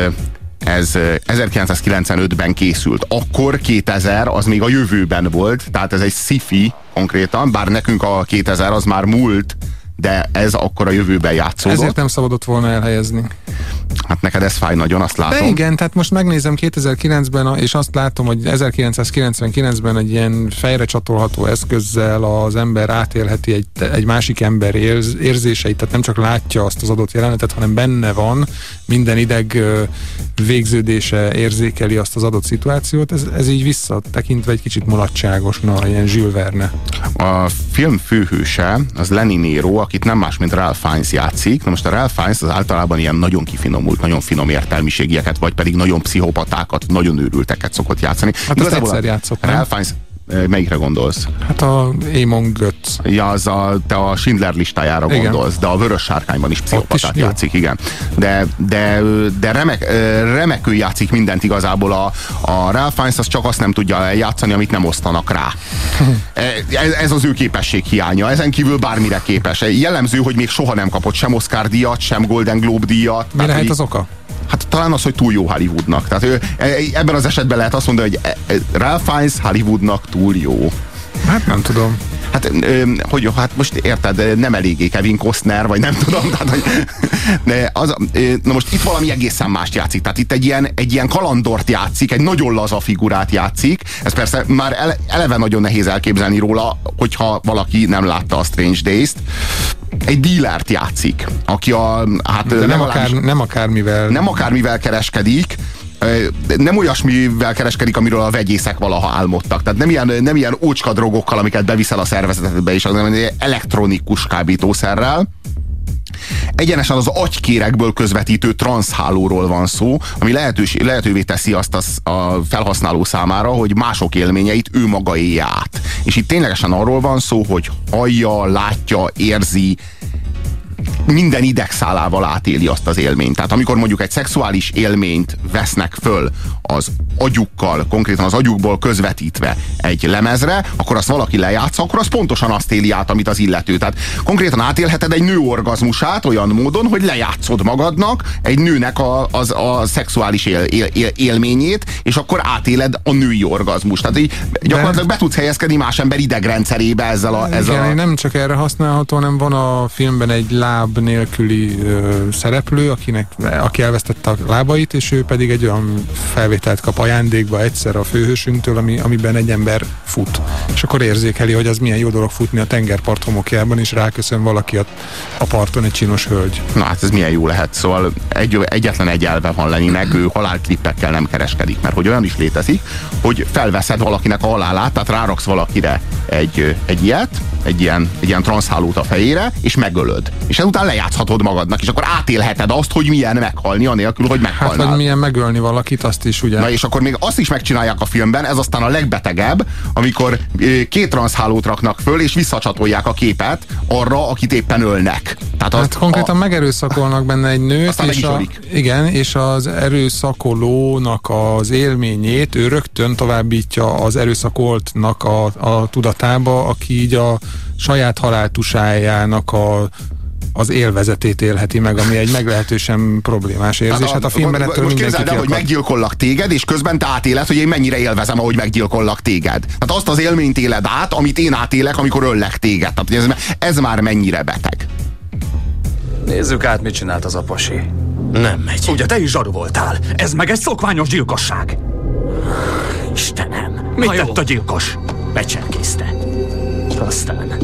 ez 1995-ben készült. Akkor 2000 az még a jövőben volt, tehát ez egy sci-fi konkrétan, bár nekünk a 2000 az már múlt, de ez akkor a jövőben játszódott. Ezért nem szabadott volna elhelyezni. Hát neked ez fáj nagyon, azt látom. De igen, tehát most megnézem 2009-ben, és azt látom, hogy 1999-ben egy ilyen fejre csatolható eszközzel az ember átélheti egy, egy másik ember érz, érzéseit, tehát nem csak látja azt az adott jelenetet, hanem benne van, minden ideg végződése érzékeli azt az adott szituációt, ez, ez így visszatekintve egy kicsit mulatságos, na, ilyen Jules Verne. A film főhőse, az Lenny Nero, akit nem más, mint Ralph Fiennes játszik. Na most a Ralph Fiennes az általában ilyen nagyon kifinomult, nagyon finom értelmiségieket, vagy pedig nagyon pszichopatákat, nagyon őrülteket szokott játszani. Hát ezt egyszer játszott, Ralph Fiennes Melyikre gondolsz? Hát a Émon Götz. Ja, az a, te a Schindler listájára igen. gondolsz, de a Vörös Sárkányban is pszichopatát is, játszik, jó. igen. De, de, de remek, remekül játszik mindent igazából. A, a Ralph Fiennes az csak azt nem tudja játszani, amit nem osztanak rá. ez, ez az ő képesség hiánya. Ezen kívül bármire képes. Jellemző, hogy még soha nem kapott sem Oscar díjat, sem Golden Globe díjat. Mi lehet az oka? Hát talán az, hogy túl jó Hollywoodnak. Tehát ő, e, ebben az esetben lehet azt mondani, hogy e, e, Ralph Fiennes Hollywoodnak túl jó. Hát nem tudom. Hát, hogy hát most érted, nem eléggé Kevin Costner, vagy nem tudom, tehát, hogy, de az, na most itt valami egészen mást játszik, tehát itt egy ilyen, egy ilyen kalandort játszik, egy nagyon laza figurát játszik, ez persze már eleve nagyon nehéz elképzelni róla, hogyha valaki nem látta a Strange Days-t, egy dílert játszik, aki a... Hát De nem, akár, nem akármivel... Nem akármivel kereskedik, nem olyasmivel kereskedik, amiről a vegyészek valaha álmodtak. Tehát nem ilyen, nem ilyen ócska drogokkal, amiket beviszel a szervezetedbe is, hanem elektronikus kábítószerrel. Egyenesen az agykérekből közvetítő transzhálóról van szó, ami lehetős, lehetővé teszi azt a, a felhasználó számára, hogy mások élményeit ő maga élje át. És itt ténylegesen arról van szó, hogy hallja, látja, érzi, minden idegszálával átéli azt az élményt. Tehát amikor mondjuk egy szexuális élményt vesznek föl az agyukkal, konkrétan az agyukból közvetítve egy lemezre, akkor azt valaki lejátsza, akkor az pontosan azt éli át, amit az illető. Tehát konkrétan átélheted egy nő orgazmusát olyan módon, hogy lejátszod magadnak egy nőnek a, az, a szexuális él, él, él, élményét, és akkor átéled a női orgazmust. Tehát így gyakorlatilag be tudsz helyezkedni más ember idegrendszerébe ezzel a... Ezzel Igen, a... nem csak erre használható, hanem van a filmben egy láb nélküli ö, szereplő, akinek, aki elvesztette a lábait, és ő pedig egy olyan felvételt kap ajándékba egyszer a főhősünktől, ami, amiben egy ember fut. És akkor érzékeli, hogy az milyen jó dolog futni a tengerpart homokjában, és ráköszön valaki a, a parton egy csinos hölgy. Na hát ez milyen jó lehet. Szóval egy, egyetlen egy elve van Leninek, ő halálklippekkel nem kereskedik, mert hogy olyan is létezik, hogy felveszed valakinek a halálát, tehát ráraksz valakire egy, egy ilyet, egy ilyen, egy ilyen transzhálót a fejére, és megölöd. És ezután lejátszhatod magadnak, és akkor átélheted azt, hogy milyen meghalni, anélkül, hogy meghalnál. Hát, hogy milyen megölni valakit, azt is ugye? Na és akkor még azt is megcsinálják a filmben, ez aztán a legbetegebb, amikor két transzhálót raknak föl, és visszacsatolják a képet arra, akit éppen ölnek. Tehát hát az, konkrétan a... megerőszakolnak benne egy nőt, és a, igen, és az erőszakolónak az élményét ő rögtön továbbítja az erőszakoltnak a, a tudatába, aki így a saját haláltusájának a az élvezetét élheti meg, ami egy meglehetősen problémás érzés. Hát a filmben ettől Most képzeld el, hogy meggyilkollak téged, és közben te átéled, hogy én mennyire élvezem, ahogy meggyilkollak téged. Hát azt az élményt éled át, amit én átélek, amikor öllek téged. Tehát ez, ez már mennyire beteg. Nézzük át, mit csinált az apasi. Nem megy. Ugye te is zsaru voltál. Ez meg egy szokványos gyilkosság. Istenem. Mit tett a gyilkos? Becserkészte. Aztán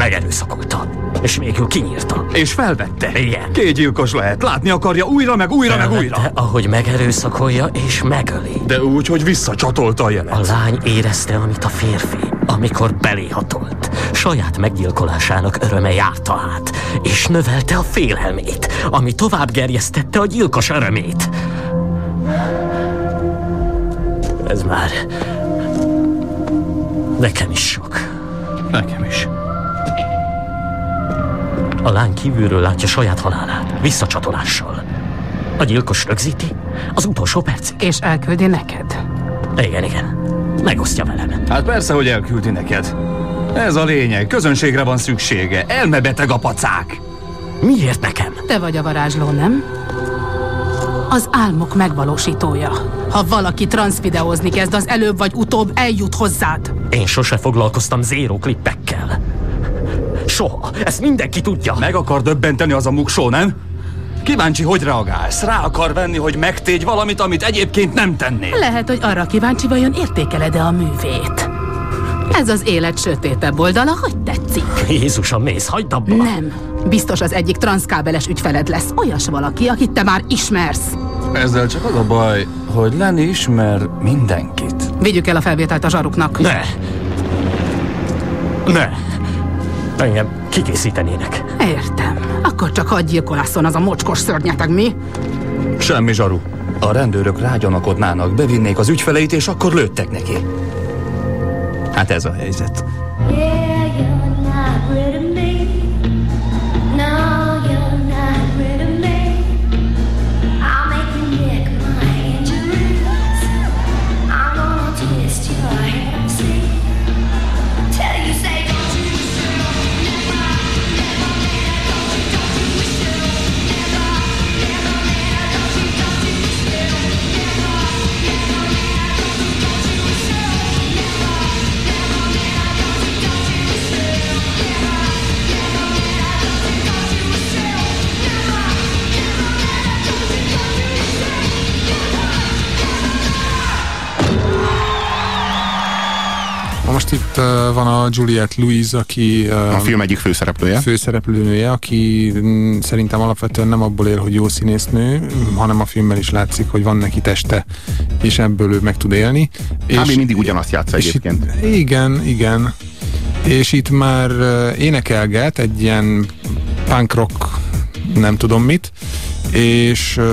megerőszakolta. És végül kinyírta. És felvette? Igen. Két gyilkos lehet. Látni akarja újra, meg újra, felvette, meg újra. ahogy megerőszakolja és megöli. De úgy, hogy visszacsatolta a jelet. A lány érezte, amit a férfi, amikor beléhatolt. Saját meggyilkolásának öröme járta át, és növelte a félelmét, ami tovább gerjesztette a gyilkos örömét. Ez már nekem is sok. Nekem is. A lány kívülről látja saját halálát, visszacsatolással. A gyilkos rögzíti az utolsó percig. És elküldi neked? Igen, igen. Megosztja velem. Hát persze, hogy elküldi neked. Ez a lényeg. Közönségre van szüksége. Elmebeteg a pacák. Miért nekem? Te vagy a varázsló, nem? Az álmok megvalósítója. Ha valaki transzvideózni kezd, az előbb vagy utóbb eljut hozzád. Én sose foglalkoztam zéró klippekkel. Soha. Ezt mindenki tudja. Meg akar döbbenteni az a muksó, nem? Kíváncsi, hogy reagálsz. Rá akar venni, hogy megtégy valamit, amit egyébként nem tennél. Lehet, hogy arra kíváncsi, vajon értékeled-e a művét. Ez az élet sötétebb oldala, hogy tetszik? Jézusom, mész, hagyd abba! Nem. Biztos az egyik transzkábeles ügyfeled lesz. Olyas valaki, akit te már ismersz. Ezzel csak az a baj, hogy Lenny ismer mindenkit. Vigyük el a felvételt a zsaruknak. Ne! Ne! Engem kikészítenének. Értem. Akkor csak hadd gyilkolászon az a mocskos szörnyeteg, mi? Semmi zsaru. A rendőrök rágyanakodnának, bevinnék az ügyfeleit, és akkor lőttek neki. Hát ez a helyzet. Most itt uh, van a Juliette Louise, aki... Uh, a film egyik főszereplője. Főszereplőnője, aki mm, szerintem alapvetően nem abból él, hogy jó színésznő, hanem a filmben is látszik, hogy van neki teste, és ebből ő meg tud élni. És mindig ugyanazt játsza egyébként. Itt, igen, igen. És itt már énekelget egy ilyen punk rock nem tudom mit, és uh,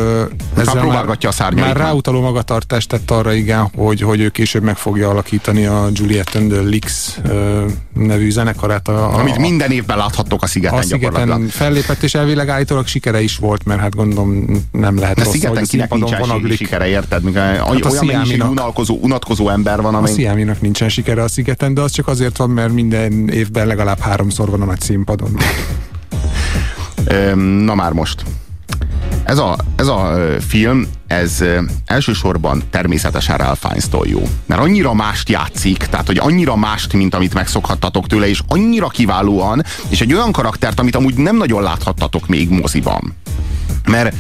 ezzel már, a már ráutaló magatartást tett arra igen, hogy, hogy ő később meg fogja alakítani a Juliet and the Licks uh, nevű zenekarát. A, a, Amit minden évben láthattok a szigeten A szigeten fellépett, és elvileg állítólag sikere is volt, mert hát gondolom nem lehet De rossz, szigeten kinek nincsen vonaglik. sikere, érted? Míg hát olyan mennyiségű unalkozó, unatkozó ember van, amely... A Sziáminak nincsen sikere a szigeten, de az csak azért van, mert minden évben legalább háromszor van a nagy színpadon. Na már most. Ez a, ez a film, ez elsősorban természetesen Ralph Fiennes-tól jó. Mert annyira mást játszik, tehát hogy annyira mást, mint amit megszokhattatok tőle, és annyira kiválóan, és egy olyan karaktert, amit amúgy nem nagyon láthattatok még moziban. Mert,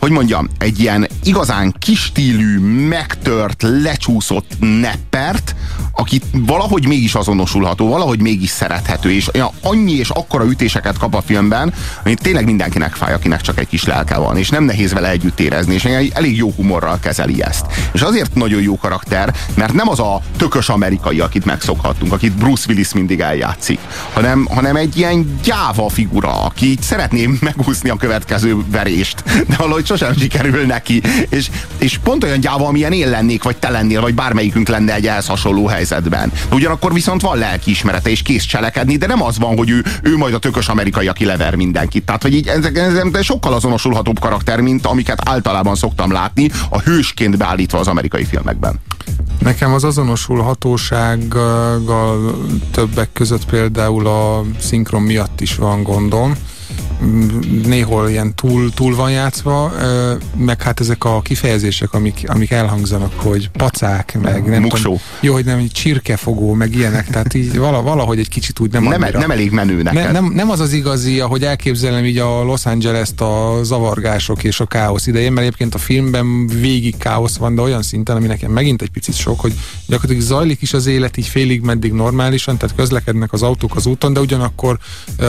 hogy mondjam, egy ilyen igazán kistílű, megtört, lecsúszott neppert, aki valahogy mégis azonosulható, valahogy mégis szerethető, és annyi és akkora ütéseket kap a filmben, amit tényleg mindenkinek fáj, akinek csak egy kis lelke van, és nem nehéz vele együtt érezni, és elég jó humorral kezeli ezt. És azért nagyon jó karakter, mert nem az a tökös amerikai, akit megszokhattunk, akit Bruce Willis mindig eljátszik, hanem, hanem egy ilyen gyáva figura, aki szeretné megúszni a következő verés lövést, de valahogy sosem sikerül neki. És, és pont olyan gyáva, amilyen én lennék, vagy te lennél, vagy bármelyikünk lenne egy ehhez hasonló helyzetben. Ugyanakkor viszont van lelkiismerete és kész cselekedni, de nem az van, hogy ő, ő majd a tökös amerikai, aki lever mindenkit. Tehát, hogy így ezek, ezek sokkal azonosulhatóbb karakter, mint amiket általában szoktam látni a hősként beállítva az amerikai filmekben. Nekem az azonosulhatósággal többek között például a szinkron miatt is van gondom, néhol ilyen túl, túl van játszva, meg hát ezek a kifejezések, amik, amik elhangzanak, hogy pacák, meg nem Muksó. tudom, jó, hogy nem, csirkefogó, meg ilyenek, tehát így valahogy egy kicsit úgy nem nem, annyira. nem elég menő. Ne, nem, nem az az igazi, ahogy elképzelem így a Los Angeles-t a zavargások és a káosz idején, mert egyébként a filmben végig káosz van, de olyan szinten, ami nekem megint egy picit sok, hogy gyakorlatilag zajlik is az élet így félig meddig normálisan, tehát közlekednek az autók az úton, de ugyanakkor uh,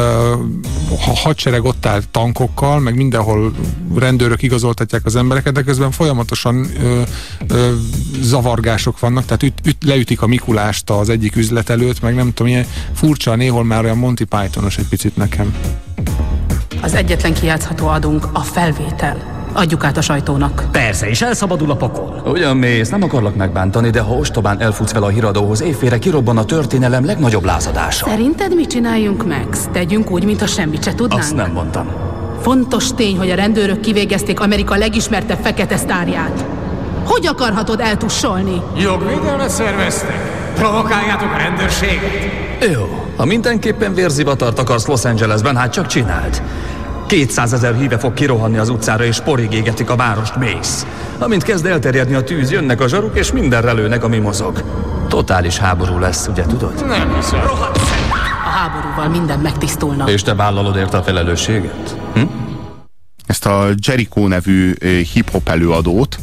ha hadsereg ott áll tankokkal, meg mindenhol rendőrök igazoltatják az embereket, de közben folyamatosan ö, ö, zavargások vannak, tehát üt, üt, leütik a Mikulást az egyik üzlet előtt, meg nem tudom, ilyen furcsa, néhol már olyan Monty Pythonos egy picit nekem. Az egyetlen kijátszható adunk a felvétel. Adjuk át a sajtónak. Persze, és elszabadul a pokol. Ugyan mész, nem akarlak megbántani, de ha ostobán elfutsz vele a híradóhoz, évfére kirobban a történelem legnagyobb lázadása. Szerinted mit csináljunk, Max? Tegyünk úgy, mintha semmit se tudnánk? Azt nem mondtam. Fontos tény, hogy a rendőrök kivégezték Amerika legismertebb fekete sztárját. Hogy akarhatod eltussolni? Jogvédelmet szerveztek? Provokáljátok a rendőrséget? Jó, ha mindenképpen vérzivatart akarsz Los Angelesben, hát csak csináld. 200 ezer híve fog kirohanni az utcára, és porig égetik a várost mész. Amint kezd elterjedni a tűz, jönnek a zsaruk, és mindenre lőnek, ami mozog. Totális háború lesz, ugye tudod? Nem hiszem. Rohadt A háborúval minden megtisztulna. És te vállalod érte a felelősséget? Hm? Ezt a Jericho nevű hip-hop előadót,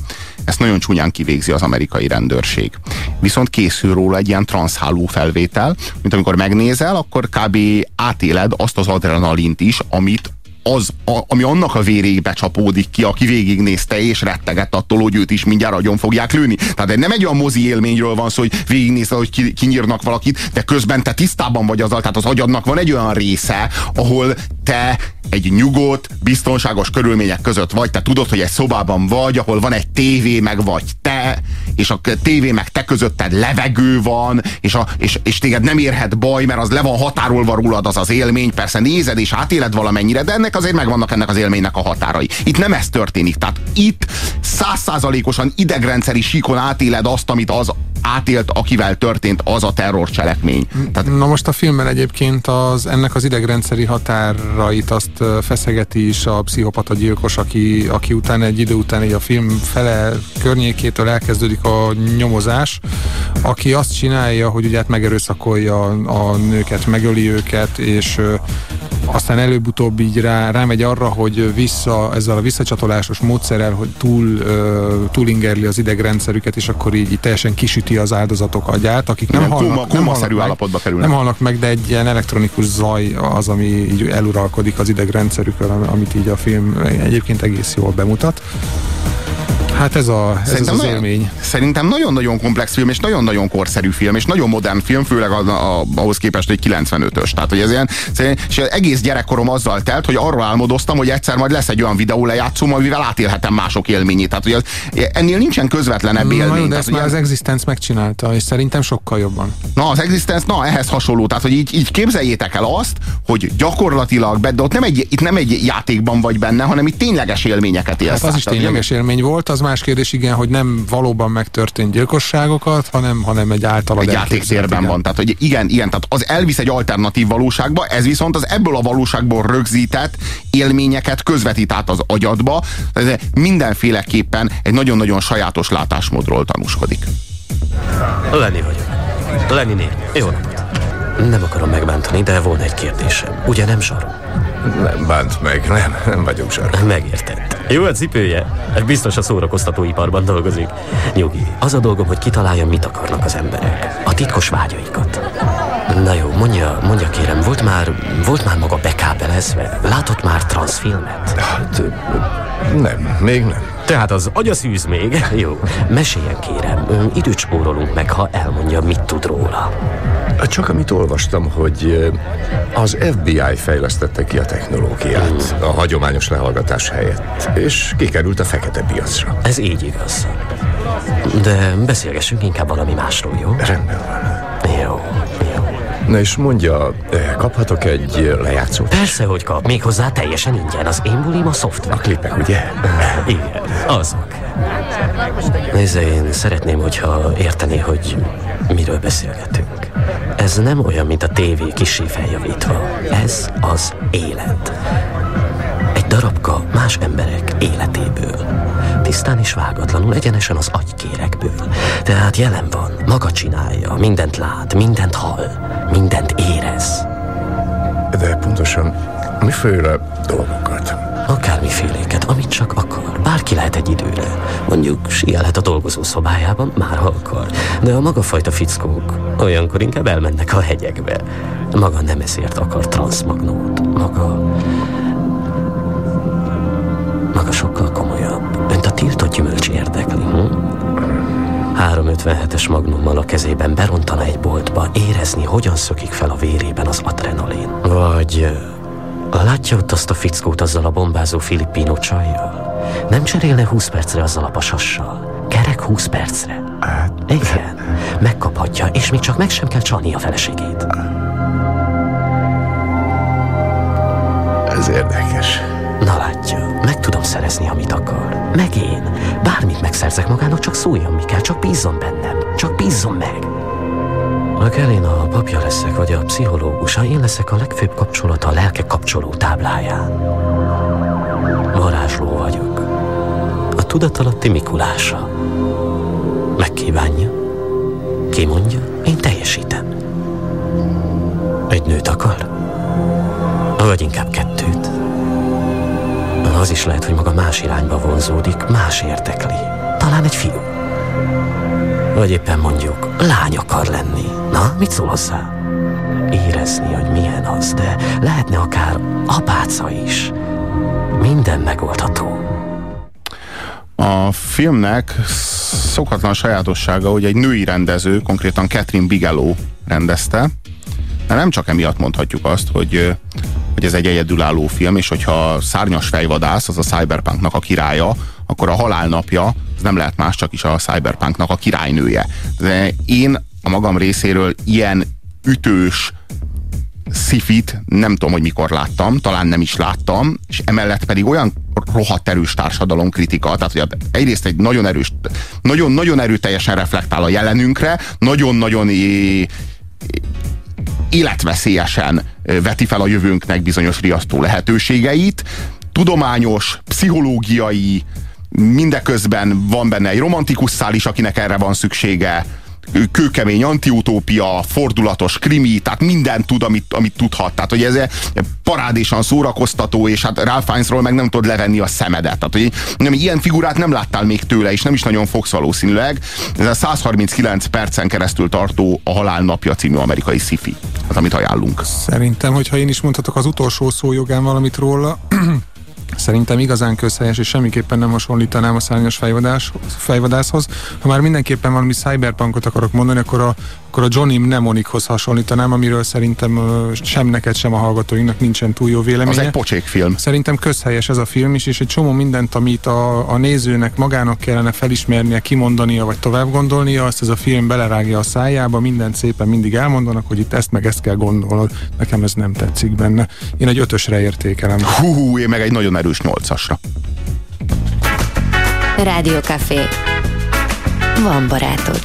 ezt nagyon csúnyán kivégzi az amerikai rendőrség. Viszont készül róla egy ilyen transzháló felvétel, mint amikor megnézel, akkor kb. átéled azt az adrenalint is, amit az, a, ami annak a vérébe csapódik ki, aki végignézte és rettegett attól, hogy őt is mindjárt agyon fogják lőni. Tehát nem egy olyan mozi élményről van szó, hogy végignézted, hogy ki, kinyírnak valakit, de közben te tisztában vagy azzal, tehát az agyadnak van egy olyan része, ahol te egy nyugodt, biztonságos körülmények között vagy, te tudod, hogy egy szobában vagy, ahol van egy tévé, meg vagy te, és a tévé meg te közötted levegő van, és, a, és, és téged nem érhet baj, mert az le van határolva rólad az az élmény, persze nézed és átéled valamennyire, de ennek azért megvannak ennek az élménynek a határai. Itt nem ez történik, tehát itt százszázalékosan idegrendszeri síkon átéled azt, amit az átélt, akivel történt az a terrorcselekmény. Tehát... Na most a filmben egyébként az, ennek az idegrendszeri határait azt feszegeti is a pszichopata gyilkos, aki, aki után egy idő után így a film fele környékétől elkezdődik a nyomozás, aki azt csinálja, hogy ugye hát megerőszakolja a nőket, megöli őket, és aztán előbb-utóbb így rá, rámegy arra, hogy vissza, ezzel a visszacsatolásos módszerrel, hogy túl, túlingerli az idegrendszerüket, és akkor így, így teljesen kisüti az áldozatok agyát, akik nem halnak, kóma- nem kómaszerű halnak állapotba meg, kerülnek. nem halnak meg, de egy ilyen elektronikus zaj az, ami így eluralkodik az idegrendszerükön, amit így a film egyébként egész jól bemutat. Hát ez, a, ez az, az nagyon- élmény. Szerintem nagyon-nagyon komplex film, és nagyon-nagyon korszerű film, és nagyon modern film, főleg a, a, ahhoz képest, hogy 95-ös. Tehát, hogy ez ilyen, és egész gyerekkorom azzal telt, hogy arról álmodoztam, hogy egyszer majd lesz egy olyan videó lejátszóm, amivel átélhetem mások élményét. Tehát, hogy az, ennél nincsen közvetlenebb Na élmény. de ezt már az Existence megcsinálta, és szerintem sokkal jobban. Na, az Existence, na, ehhez hasonló. Tehát, hogy így, így képzeljétek el azt, hogy gyakorlatilag, de ott nem egy, itt nem egy játékban vagy benne, hanem itt tényleges élményeket élsz. Hát az is tényleges élmény volt, az más kérdés, igen, hogy nem valóban megtörtént gyilkosságokat, hanem, hanem egy általad egy játéktérben igen. van. Tehát, hogy igen, igen, tehát az elvisz egy alternatív valóságba, ez viszont az ebből a valóságból rögzített élményeket közvetít át az agyadba. Ez mindenféleképpen egy nagyon-nagyon sajátos látásmódról tanúskodik. Lenni vagyok. Lenni név. Jó napot. Nem akarom megbántani, de volna egy kérdésem. Ugye nem sarom? Nem bánt meg, nem, nem vagyunk sarom. Megértett. Jó a cipője. Biztos a szórakoztatóiparban dolgozik. Nyugi. Az a dolgom, hogy kitaláljam, mit akarnak az emberek. A titkos vágyaikat. Na jó, mondja, mondja kérem, volt már, volt már maga bekábelezve? Látott már transzfilmet? Hát, nem, még nem. Tehát az agyaszűz még. Jó, meséljen kérem. Ön időt spórolunk meg, ha elmondja, mit tud róla. Csak amit olvastam, hogy az FBI fejlesztette ki a technológiát a hagyományos lehallgatás helyett, és kikerült a fekete piacra. Ez így igaz. De beszélgessünk inkább valami másról, jó? Rendben van. Jó. Na és mondja, kaphatok egy lejátszót? Persze, hogy kap. Méghozzá teljesen ingyen. Az én bulim a szoftver. A klipek, ugye? Igen, azok. Nézze, én szeretném, hogyha értené, hogy miről beszélgetünk. Ez nem olyan, mint a tévé kisé feljavítva. Ez az élet. Egy darabka más emberek életéből. Tisztán és vágatlanul, egyenesen az agykérekből. Tehát jelen van, maga csinálja, mindent lát, mindent hall, mindent érez. De pontosan miféle dolgokat? Akármiféléket, amit csak akar. Bárki lehet egy időre. Mondjuk sielhet a dolgozó szobájában, már ha akar. De a maga fajta fickók olyankor inkább elmennek a hegyekbe. Maga nem ezért akar transzmagnót. Maga... Maga sokkal komolyabb. Tiltott gyümölcs érdekli, hm? 357-es magnummal a kezében berontana egy boltba, érezni, hogyan szökik fel a vérében az adrenalin. Vagy látja ott azt a fickót azzal a bombázó filippino csajjal? Nem cserélne 20 percre azzal a pasassal? Kerek 20 percre? Igen, megkaphatja, és még csak meg sem kell csalni a feleségét. Ez érdekes. Na látja, meg tudom szerezni, amit akar. Meg én. Bármit megszerzek magának, csak szóljon, mi kell, csak bízzon bennem. Csak bízzon meg. Ha kell én a papja leszek, vagy a pszichológusa, én leszek a legfőbb kapcsolata a lelkek kapcsoló tábláján. Varázsló vagyok. A tudatalatti Mikulása. Megkívánja. Kimondja, én teljesítem. Egy nőt akar? Vagy inkább kettőt? Az is lehet, hogy maga más irányba vonzódik, más érdekli. Talán egy fiú. Vagy éppen mondjuk, lány akar lenni. Na, mit szól hozzá? Érezni, hogy milyen az, de lehetne akár apáca is. Minden megoldható. A filmnek szokatlan sajátossága, hogy egy női rendező, konkrétan Catherine Bigelow rendezte, de nem csak emiatt mondhatjuk azt, hogy, hogy ez egy egyedülálló film, és hogyha szárnyas fejvadász, az a cyberpunknak a királya, akkor a halálnapja az nem lehet más, csak is a cyberpunknak a királynője. De én a magam részéről ilyen ütős szifit nem tudom, hogy mikor láttam, talán nem is láttam, és emellett pedig olyan rohadt erős társadalom kritika, tehát hogy egyrészt egy nagyon erős, nagyon-nagyon erőteljesen reflektál a jelenünkre, nagyon-nagyon életveszélyesen veti fel a jövőnknek bizonyos riasztó lehetőségeit, tudományos, pszichológiai, mindeközben van benne egy romantikus szál is, akinek erre van szüksége, kőkemény antiutópia, fordulatos krimi, tehát mindent tud, amit, amit tudhat. Tehát, hogy ez parádésan szórakoztató, és hát Ralph Fiennesról meg nem tudod levenni a szemedet. Tehát, hogy nem, ilyen figurát nem láttál még tőle, és nem is nagyon fogsz valószínűleg. Ez a 139 percen keresztül tartó a Halál napja című amerikai sci-fi, az, amit ajánlunk. Szerintem, hogyha én is mondhatok az utolsó szó jogán valamit róla, Szerintem igazán közhelyes, és semmiképpen nem hasonlítanám a szárnyas fejvadás, fejvadászhoz. Ha már mindenképpen valami cyberpunkot akarok mondani, akkor a, akkor a Johnny Mnemonichoz hasonlítanám, amiről szerintem sem neked, sem a hallgatóinknak nincsen túl jó véleménye. Az egy pocsék film. Szerintem közhelyes ez a film is, és egy csomó mindent, amit a, a nézőnek magának kellene felismernie, kimondania, vagy tovább gondolnia, azt ez a film belerágja a szájába, mindent szépen mindig elmondanak, hogy itt ezt meg ezt kell gondolnod. Nekem ez nem tetszik benne. Én egy ötösre értékelem. Hú, én meg egy nagyon erős nyolcasra. Rádiókafé. Van barátod.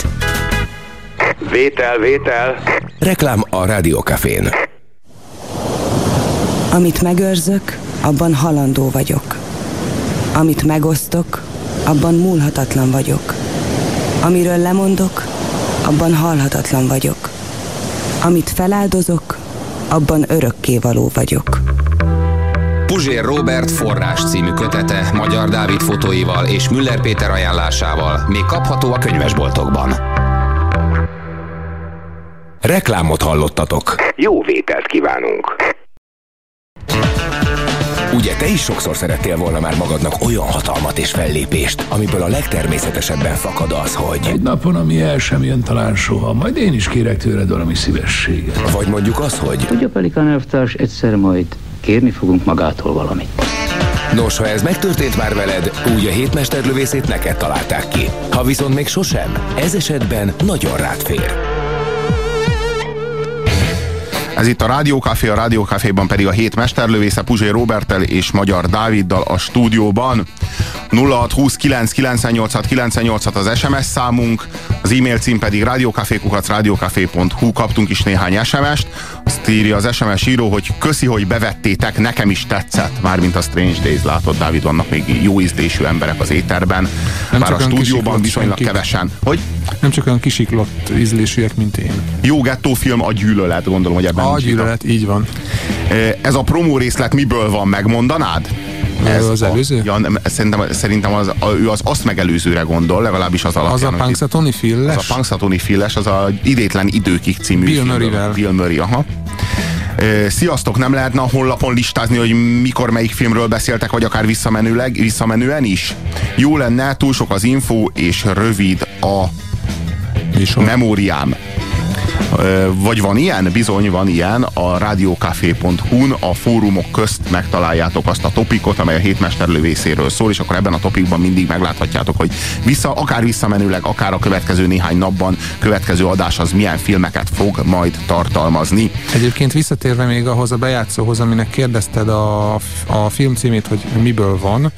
Vétel, vétel. Reklám a Rádiókafén. Amit megőrzök, abban halandó vagyok. Amit megosztok, abban múlhatatlan vagyok. Amiről lemondok, abban halhatatlan vagyok. Amit feláldozok, abban örökkévaló vagyok. Puzsér Robert forrás című kötete Magyar Dávid fotóival és Müller Péter ajánlásával még kapható a könyvesboltokban. Reklámot hallottatok. Jó vételt kívánunk. Ugye te is sokszor szerettél volna már magadnak olyan hatalmat és fellépést, amiből a legtermészetesebben fakad az, hogy... Egy napon, ami el sem jön talán soha, majd én is kérek tőled valami szívességet. Vagy mondjuk az, hogy... Tudja, Pelikán elvtárs, egyszer majd kérni fogunk magától valamit. Nos, ha ez megtörtént már veled, úgy a hétmesterlövészét neked találták ki. Ha viszont még sosem, ez esetben nagyon rád fér. Ez itt a Rádiókafé, a Rádiókaféban pedig a hét mesterlövésze Puzsé Robertel és Magyar Dáviddal a stúdióban. 0629 986 986 az SMS számunk, az e-mail cím pedig rádiókafékukat rádiókafé.hu kaptunk is néhány SMS-t. Azt írja az SMS író, hogy köszi, hogy bevettétek, nekem is tetszett. Mármint a Strange Days látod, Dávid, vannak még jó ízlésű emberek az éterben. Nem bár a stúdióban viszonylag senki. kevesen. Hogy? Nem csak olyan kisiklott ízlésűek, mint én. Jó gettófilm a gyűlölet, gondolom, hogy ebben A gyűlölet, így van. Ez a promó részlet miből van, megmondanád? Ez az előző? A, ja, nem, szerintem, szerintem az, a, ő az azt megelőzőre gondol, legalábbis az alapján. Az a Punxsutawney Filles? Az a Punxsutawney Filles, az a idétlen időkig című Bill Murray-vel. Bill Murray, aha. Sziasztok, nem lehetne a honlapon listázni, hogy mikor melyik filmről beszéltek, vagy akár visszamenőleg, visszamenően is? Jó lenne, túl sok az info, és rövid a memóriám. Vagy van ilyen? Bizony van ilyen. A radiocafé.hu-n a fórumok közt megtaláljátok azt a topikot, amely a hétmesterlövészéről szól, és akkor ebben a topikban mindig megláthatjátok, hogy vissza, akár visszamenőleg, akár a következő néhány napban következő adás az milyen filmeket fog majd tartalmazni. Egyébként visszatérve még ahhoz a bejátszóhoz, aminek kérdezted a, a film címét, hogy miből van,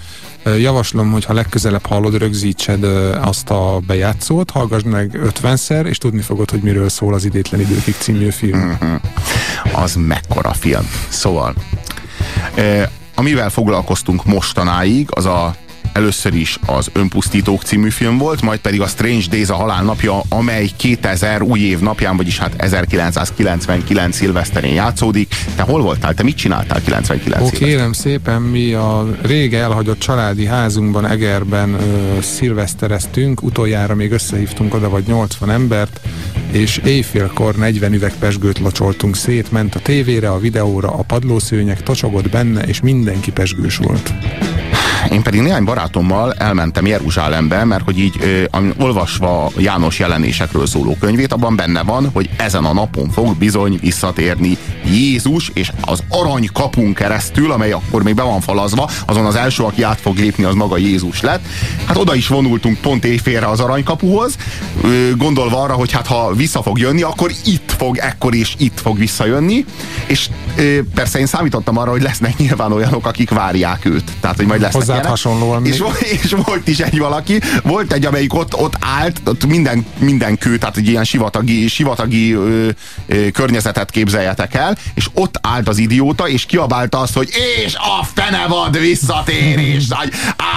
Javaslom, hogy ha legközelebb hallod, rögzítsed azt a bejátszót, hallgass meg 50-szer, és tudni fogod, hogy miről szól az Idétlen időkig című film. Mm-hmm. Az mekkora film. Szóval, amivel foglalkoztunk mostanáig, az a Először is az Önpusztítók című film volt, majd pedig a Strange Days a halál napja, amely 2000 új év napján, vagyis hát 1999 szilveszterén játszódik. Te hol voltál? Te mit csináltál 99 Ó, kérem szépen, mi a rég elhagyott családi házunkban Egerben ö, szilvesztereztünk, utoljára még összehívtunk oda vagy 80 embert, és éjfélkor 40 üveg pesgőt locsoltunk szét, ment a tévére, a videóra, a padlószőnyek tocsogott benne, és mindenki pesgős volt. Én pedig néhány barátommal elmentem Jeruzsálembe, mert hogy így ö, olvasva János jelenésekről szóló könyvét, abban benne van, hogy ezen a napon fog bizony visszatérni Jézus, és az arany kapunk keresztül, amely akkor még be van falazva, azon az első, aki át fog lépni, az maga Jézus lett. Hát oda is vonultunk pont éjfélre az aranykapuhoz, gondolva arra, hogy hát ha vissza fog jönni, akkor itt fog, ekkor is itt fog visszajönni, és persze én számítottam arra, hogy lesznek nyilván olyanok, akik várják őt. Tehát, hogy majd lesznek Hozzád hasonlóan. És, és volt is egy valaki, volt egy, amelyik ott, ott állt, ott minden, minden kő, tehát egy ilyen sivatagi, sivatagi ö, ö, környezetet képzeljetek el, és ott állt az idióta, és kiabálta azt, hogy és a fenevad visszatérés, nagy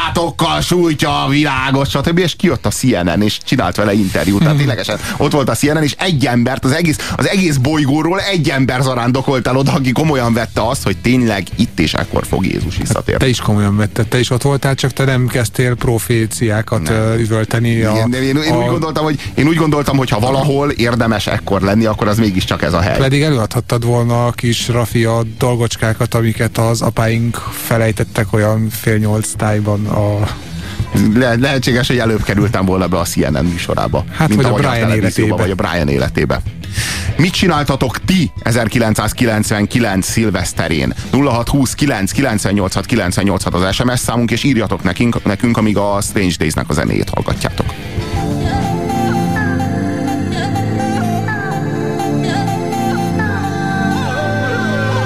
átokkal sújtja a világot, stb. És kijött a CNN, és csinált vele interjút. Tehát ténylegesen ott volt a CNN, és egy embert, az egész, az egész bolygóról egy ember zarándokolt el oda, aki komolyan vette azt, hogy tényleg itt és ekkor fog Jézus visszatérni. Te is komolyan vetted, te is ott voltál, csak te nem kezdtél proféciákat nem. üvölteni. Igen, a, én, én, a... úgy gondoltam, hogy, én úgy gondoltam, hogy ha valahol érdemes ekkor lenni, akkor az mégiscsak ez a hely. Pedig előadhattad volna a kis rafia dolgocskákat, amiket az apáink felejtettek olyan fél nyolc tájban a le, lehetséges, hogy előbb kerültem volna be a CNN műsorába. Hát mint vagy a, a Brian életébe. Vagy a Brian életébe. Mit csináltatok ti 1999 szilveszterén? 0629 986 986 az SMS számunk, és írjatok nekünk, nekünk amíg a Strange Days-nek a zenéjét hallgatjátok.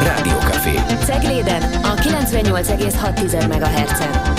Rádiókafé. Cegléden a 98,6 MHz-en.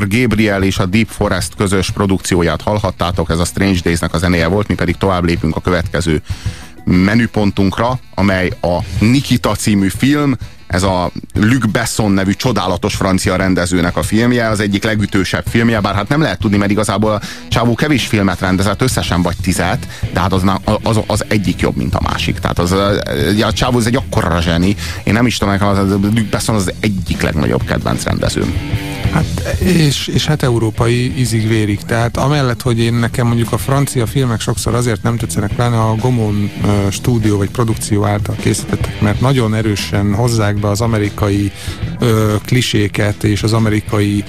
Peter Gabriel és a Deep Forest közös produkcióját hallhattátok, ez a Strange Days-nek a zenéje volt, mi pedig tovább lépünk a következő menüpontunkra, amely a Nikita című film, ez a Luc Besson nevű csodálatos francia rendezőnek a filmje, az egyik legütősebb filmje, bár hát nem lehet tudni, mert igazából a Csávó kevés filmet rendezett, összesen vagy tizet, de hát az, az, az egyik jobb, mint a másik. Tehát az, a Csávó az egy akkora zseni, én nem is tudom, az, Luc Besson az egyik legnagyobb kedvenc rendezőm. Hát, és, és hát európai ízig vérik. Tehát amellett, hogy én nekem mondjuk a francia filmek sokszor azért nem tetszenek, pláne a Gomon stúdió vagy produkció által készítettek, mert nagyon erősen hozzák be az amerikai uh, kliséket és az amerikai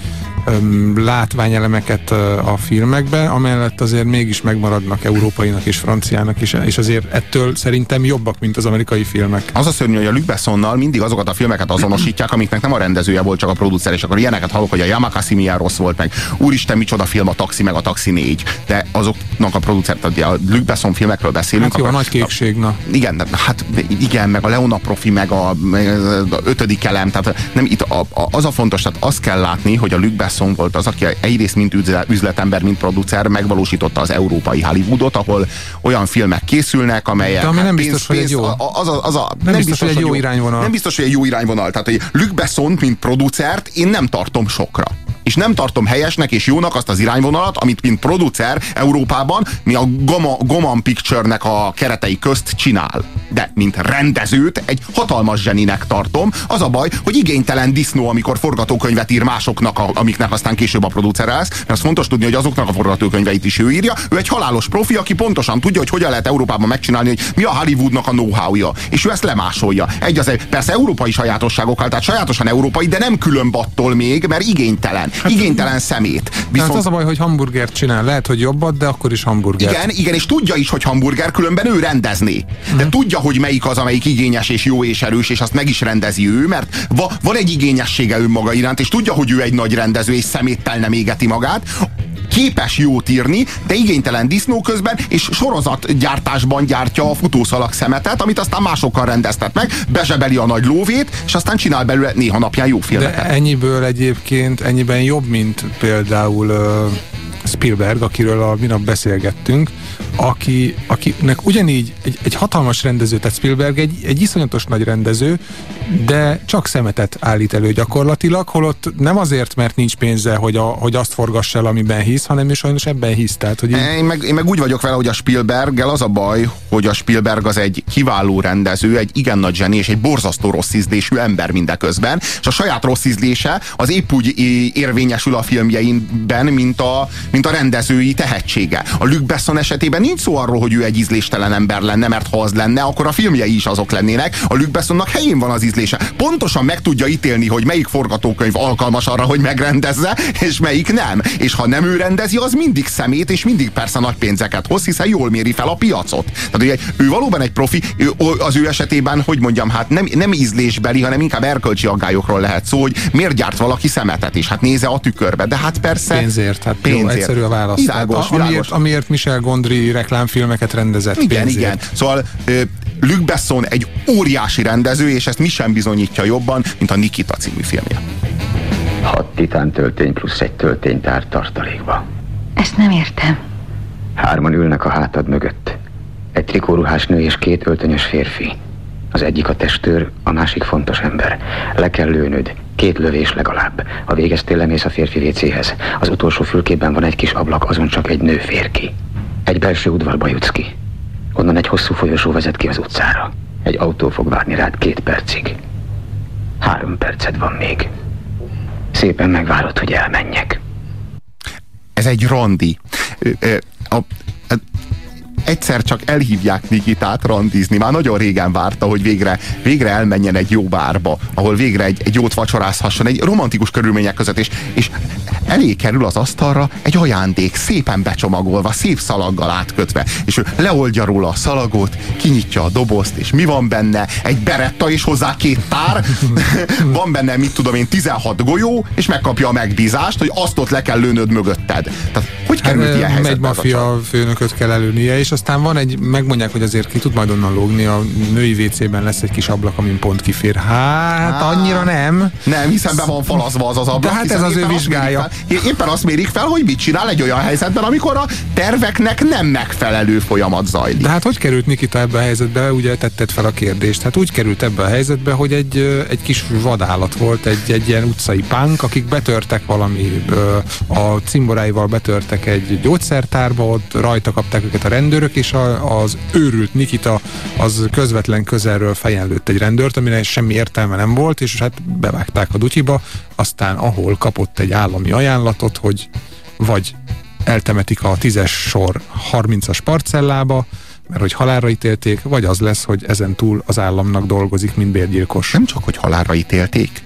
látványelemeket a filmekbe, amellett azért mégis megmaradnak európainak és franciának is, és azért ettől szerintem jobbak, mint az amerikai filmek. Az a szörnyű, hogy a Luc Bessonnal mindig azokat a filmeket azonosítják, amiknek nem a rendezője volt, csak a producer, és akkor ilyeneket hallok, hogy a Yamakasi milyen rossz volt meg. Úristen, micsoda film a Taxi, meg a Taxi 4. De azoknak a producer, a Luc Besson filmekről beszélünk. Hát jó, a nagy kékség, na. Igen, hát igen, meg a Leona Profi, meg a, meg a ötödik elem, tehát nem itt a, a, az a fontos, tehát azt kell látni, hogy a Luc Besson volt az, aki egyrészt mint üzletember, mint producer megvalósította az európai Hollywoodot, ahol olyan filmek készülnek, amelyek... De ami hát nem biztos, pénz, hogy egy jó. Az a, az a, nem, nem biztos, biztos, hogy egy jó irányvonal. Nem biztos, hogy egy jó irányvonal. Tehát, hogy Luc Besson, mint producert, én nem tartom sokra és nem tartom helyesnek és jónak azt az irányvonalat, amit mint producer Európában mi a Goma, Goman Picture-nek a keretei közt csinál. De mint rendezőt egy hatalmas zseninek tartom. Az a baj, hogy igénytelen disznó, amikor forgatókönyvet ír másoknak, a, amiknek aztán később a producer lesz, mert az fontos tudni, hogy azoknak a forgatókönyveit is ő írja. Ő egy halálos profi, aki pontosan tudja, hogy hogyan lehet Európában megcsinálni, hogy mi a Hollywoodnak a know-how-ja. És ő ezt lemásolja. Egy az egy, persze európai sajátosságokkal, tehát sajátosan európai, de nem különb attól még, mert igénytelen. Hát, igénytelen szemét. Viszont... Hát az a baj, hogy hamburgert csinál. Lehet, hogy jobbat, de akkor is hamburger. Igen, igen, és tudja is, hogy hamburger, különben ő rendezné. De hmm. tudja, hogy melyik az, amelyik igényes és jó és erős, és azt meg is rendezi ő, mert va, van egy igényessége önmaga iránt, és tudja, hogy ő egy nagy rendező, és szeméttel nem égeti magát képes jót írni, de igénytelen disznó közben, és sorozatgyártásban gyártja a futószalag szemetet, amit aztán másokkal rendeztet meg, bezsebeli a nagy lóvét, és aztán csinál belőle néha napján jó filmeket. De ennyiből egyébként, ennyiben jobb, mint például uh, Spielberg, akiről a minap beszélgettünk, aki, akinek ugyanígy egy, egy hatalmas rendező, tehát Spielberg egy, egy iszonyatos nagy rendező, de csak szemetet állít elő gyakorlatilag, holott nem azért, mert nincs pénze, hogy, a, hogy azt forgass el, amiben hisz, hanem is sajnos ebben hisz. Tehát, hogy így... én, meg, én meg úgy vagyok vele, hogy a Spielberggel az a baj, hogy a Spielberg az egy kiváló rendező, egy igen nagy zseni, és egy borzasztó rossz ízlésű ember mindeközben, és a saját rossz ízlése az épp úgy érvényesül a filmjeinben, mint a, mint a rendezői tehetsége. A Luc Besson esetében nincs szó arról, hogy ő egy ízléstelen ember lenne, mert ha az lenne, akkor a filmjei is azok lennének. A Luc Bessonnak helyén van az ízlése. Pontosan meg tudja ítélni, hogy melyik forgatókönyv alkalmas arra, hogy megrendezze, és melyik nem. És ha nem ő rendezi, az mindig szemét, és mindig persze nagy pénzeket hoz, hiszen jól méri fel a piacot. Tehát ugye, ő valóban egy profi, ő, az ő esetében, hogy mondjam, hát nem, nem ízlésbeli, hanem inkább erkölcsi aggályokról lehet szó, hogy miért gyárt valaki szemetet, és hát néze a tükörbe. De hát persze... Pénzért, hát pénzért. Jó, egyszerű a válasz. Világos, hát, amiért, amiért Michel Gondry reklámfilmeket rendezett Igen, pénzért. igen. Szóval Luc Besson egy óriási rendező, és ezt mi sem bizonyítja jobban, mint a Nikita című filmje. Hat titán töltény plusz egy tölténytár tartalékba. Ezt nem értem. Hárman ülnek a hátad mögött. Egy trikóruhás nő és két öltönyös férfi. Az egyik a testőr, a másik fontos ember. Le kell lőnöd, két lövés legalább. Ha végeztél, lemész a férfi vécéhez. Az utolsó fülkében van egy kis ablak, azon csak egy nő fér ki. Egy belső udvarba jutsz ki. Onnan egy hosszú folyosó vezet ki az utcára. Egy autó fog várni rád két percig. Három perced van még. Szépen megvárod, hogy elmenjek. Ez egy randi. A, a, egyszer csak elhívják Nikitát randizni. Már nagyon régen várta, hogy végre, végre elmenjen egy jó bárba, ahol végre egy, egy jót vacsorázhasson, egy romantikus körülmények között, és, és elé kerül az asztalra egy ajándék, szépen becsomagolva, szép szalaggal átkötve, és ő leoldja róla a szalagot, kinyitja a dobozt, és mi van benne? Egy beretta és hozzá két tár, van benne, mit tudom én, 16 golyó, és megkapja a megbízást, hogy azt ott le kell lőnöd mögötted. Tehát hogy került hát, ilyen helyzetbe? Egy mafia főnököt kell előnie, és aztán van egy, megmondják, hogy azért ki tud majd onnan lógni, a női WC-ben lesz egy kis ablak, amin pont kifér. Hát, annyira nem. Nem, hiszen be van falazva az az ablak. De hát ez az ő vizsgája. Fel, éppen azt mérik fel, hogy mit csinál egy olyan helyzetben, amikor a terveknek nem megfelelő folyamat zajlik. De hát hogy került Nikita ebbe a helyzetbe? Ugye tetted fel a kérdést. Hát úgy került ebbe a helyzetbe, hogy egy, egy kis vadállat volt, egy, egy ilyen utcai pánk, akik betörtek valami, a cimboráival betörtek egy gyógyszertárba, ott rajta kapták őket a rendőrök, és a, az őrült Nikita az közvetlen közelről fejen egy rendőrt, amire semmi értelme nem volt, és hát bevágták a dutyiba, aztán ahol kapott egy állami ajánlatot, hogy vagy eltemetik a tízes sor 30-as parcellába, mert hogy halálra ítélték, vagy az lesz, hogy ezen túl az államnak dolgozik, mint bérgyilkos. Nem csak, hogy halálra ítélték,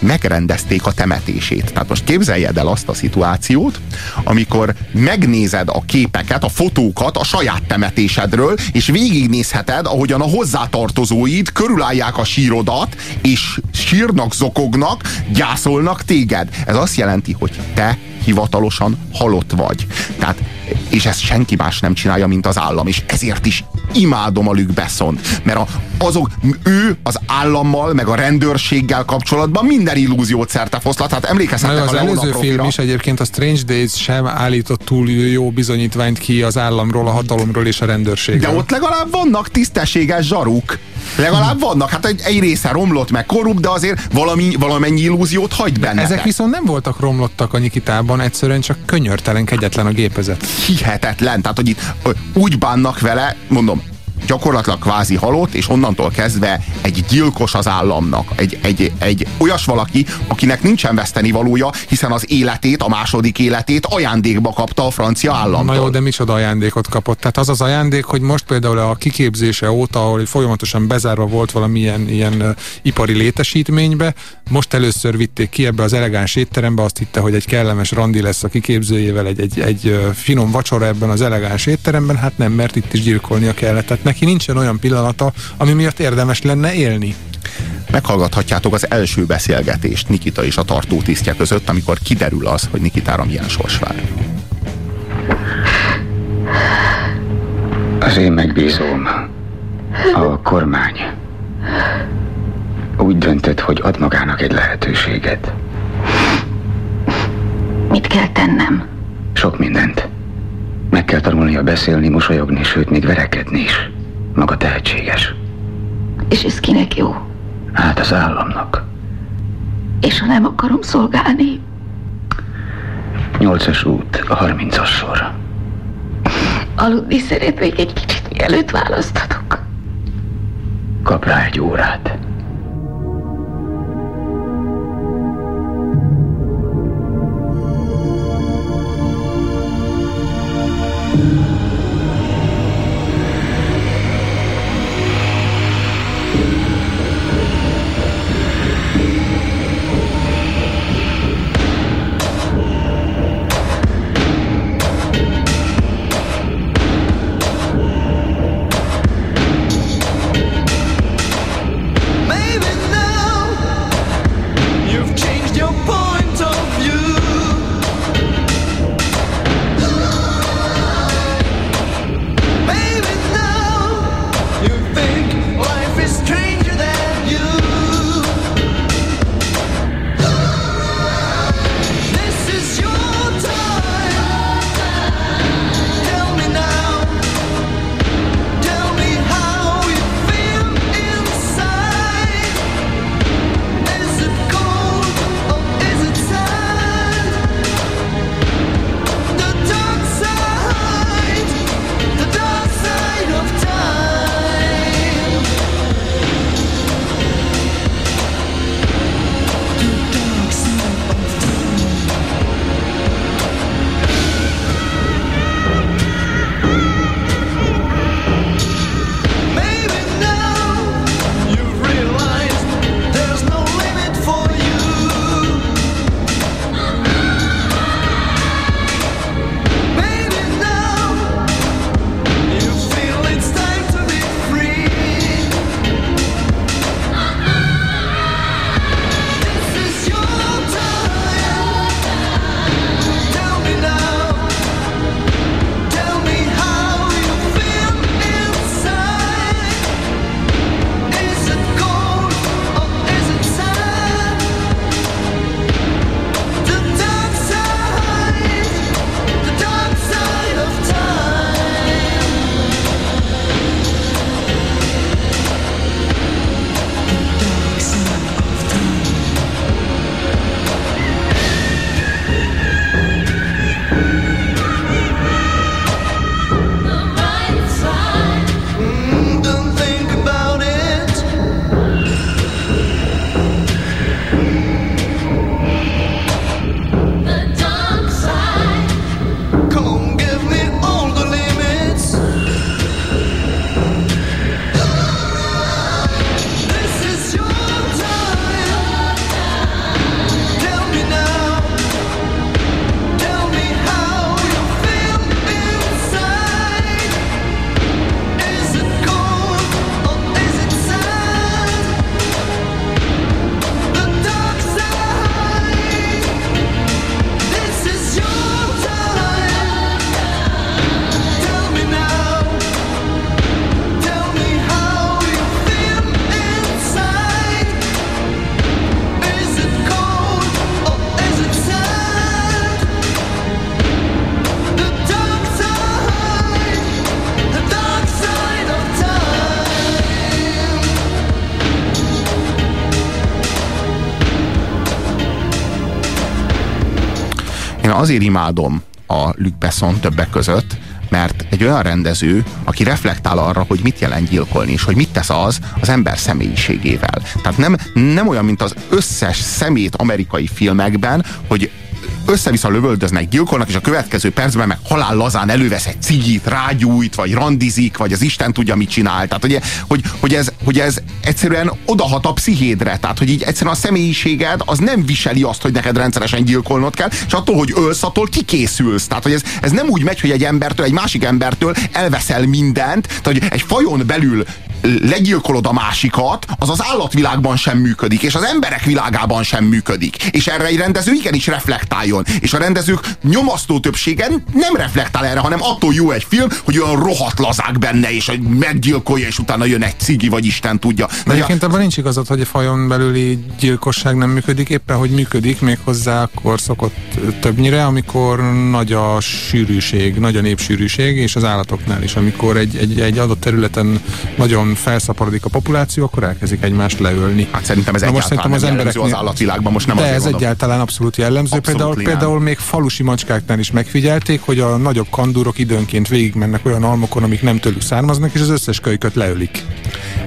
megrendezték a temetését. Tehát most képzeljed el azt a szituációt, amikor megnézed a képeket, a fotókat a saját temetésedről, és végignézheted, ahogyan a hozzátartozóid körülállják a sírodat, és sírnak, zokognak, gyászolnak téged. Ez azt jelenti, hogy te hivatalosan halott vagy. Tehát, és ezt senki más nem csinálja, mint az állam, és ezért is imádom a Luc Besson, mert a, azok, ő az állammal, meg a rendőrséggel kapcsolatban minden illúziót szerte foszlat. Hát emlékezhetek az előző film is egyébként a Strange Days sem állított túl jó bizonyítványt ki az államról, a hatalomról és a rendőrségről. De ott legalább vannak tisztességes zsaruk. Legalább vannak, hát egy, egy része romlott meg korrupt, de azért valami, valamennyi illúziót hagy benne. Ezek viszont nem voltak romlottak a Nikitában, egyszerűen csak könyörtelen, kegyetlen a gépezet. Hihetetlen, tehát hogy itt úgy bánnak vele, mondom, gyakorlatilag kvázi halott, és onnantól kezdve egy gyilkos az államnak. Egy, egy, egy olyas valaki, akinek nincsen veszteni valója, hiszen az életét, a második életét ajándékba kapta a francia államtól. Na jó, de micsoda ajándékot kapott? Tehát az az ajándék, hogy most például a kiképzése óta, ahol folyamatosan bezárva volt valamilyen ilyen ipari létesítménybe, most először vitték ki ebbe az elegáns étterembe, azt hitte, hogy egy kellemes randi lesz a kiképzőjével, egy, egy, egy finom vacsora ebben az elegáns étteremben, hát nem, mert itt is gyilkolnia kellett. Tehát neki nincsen olyan pillanata, ami miatt érdemes lenne élni. Meghallgathatjátok az első beszélgetést Nikita és a tartó tisztje között, amikor kiderül az, hogy Nikitára milyen sors vár. Az én megbízóm, a kormány úgy döntött, hogy ad magának egy lehetőséget. Mit kell tennem? Sok mindent. Meg kell tanulnia beszélni, mosolyogni, sőt, még verekedni is. Maga tehetséges. És ez kinek jó? Hát az államnak. És ha nem akarom szolgálni? Nyolcas út, a harmincas sor. Aludni szeretnék egy kicsit, mielőtt választatok. Kap rá egy órát. Azért imádom a Luc Besson többek között, mert egy olyan rendező, aki reflektál arra, hogy mit jelent gyilkolni, és hogy mit tesz az az ember személyiségével. Tehát nem, nem olyan, mint az összes szemét amerikai filmekben, hogy össze-vissza lövöldöznek, gyilkolnak, és a következő percben meg halál lazán elővesz egy cigit, rágyújt, vagy randizik, vagy az Isten tudja, mit csinál. Tehát, hogy, hogy, hogy, ez, hogy ez egyszerűen odahat a pszichédre. Tehát, hogy így egyszerűen a személyiséged az nem viseli azt, hogy neked rendszeresen gyilkolnod kell, és attól, hogy ölsz, attól kikészülsz. Tehát, hogy ez, ez nem úgy megy, hogy egy embertől, egy másik embertől elveszel mindent, tehát, hogy egy fajon belül legyilkolod a másikat, az az állatvilágban sem működik, és az emberek világában sem működik. És erre egy rendező igenis reflektáljon. És a rendezők nyomasztó többségen nem reflektál erre, hanem attól jó egy film, hogy olyan rohadt lazák benne, és hogy meggyilkolja, és utána jön egy cigi, vagy Isten tudja. De egyébként abban nincs igazad, hogy a fajon belüli gyilkosság nem működik, éppen hogy működik, még hozzá akkor szokott többnyire, amikor nagy a sűrűség, nagy a népsűrűség, és az állatoknál is, amikor egy, egy, egy adott területen nagyon felszaporodik a populáció, akkor elkezdik egymást leölni. Hát szerintem ez Na most egyáltalán az emberek az állatvilágban most nem De ez mondom. egyáltalán abszolút jellemző. Abszolút például, például még falusi macskáknál is megfigyelték, hogy a nagyobb kandúrok időnként végigmennek olyan almokon, amik nem tőlük származnak, és az összes kölyköt leölik.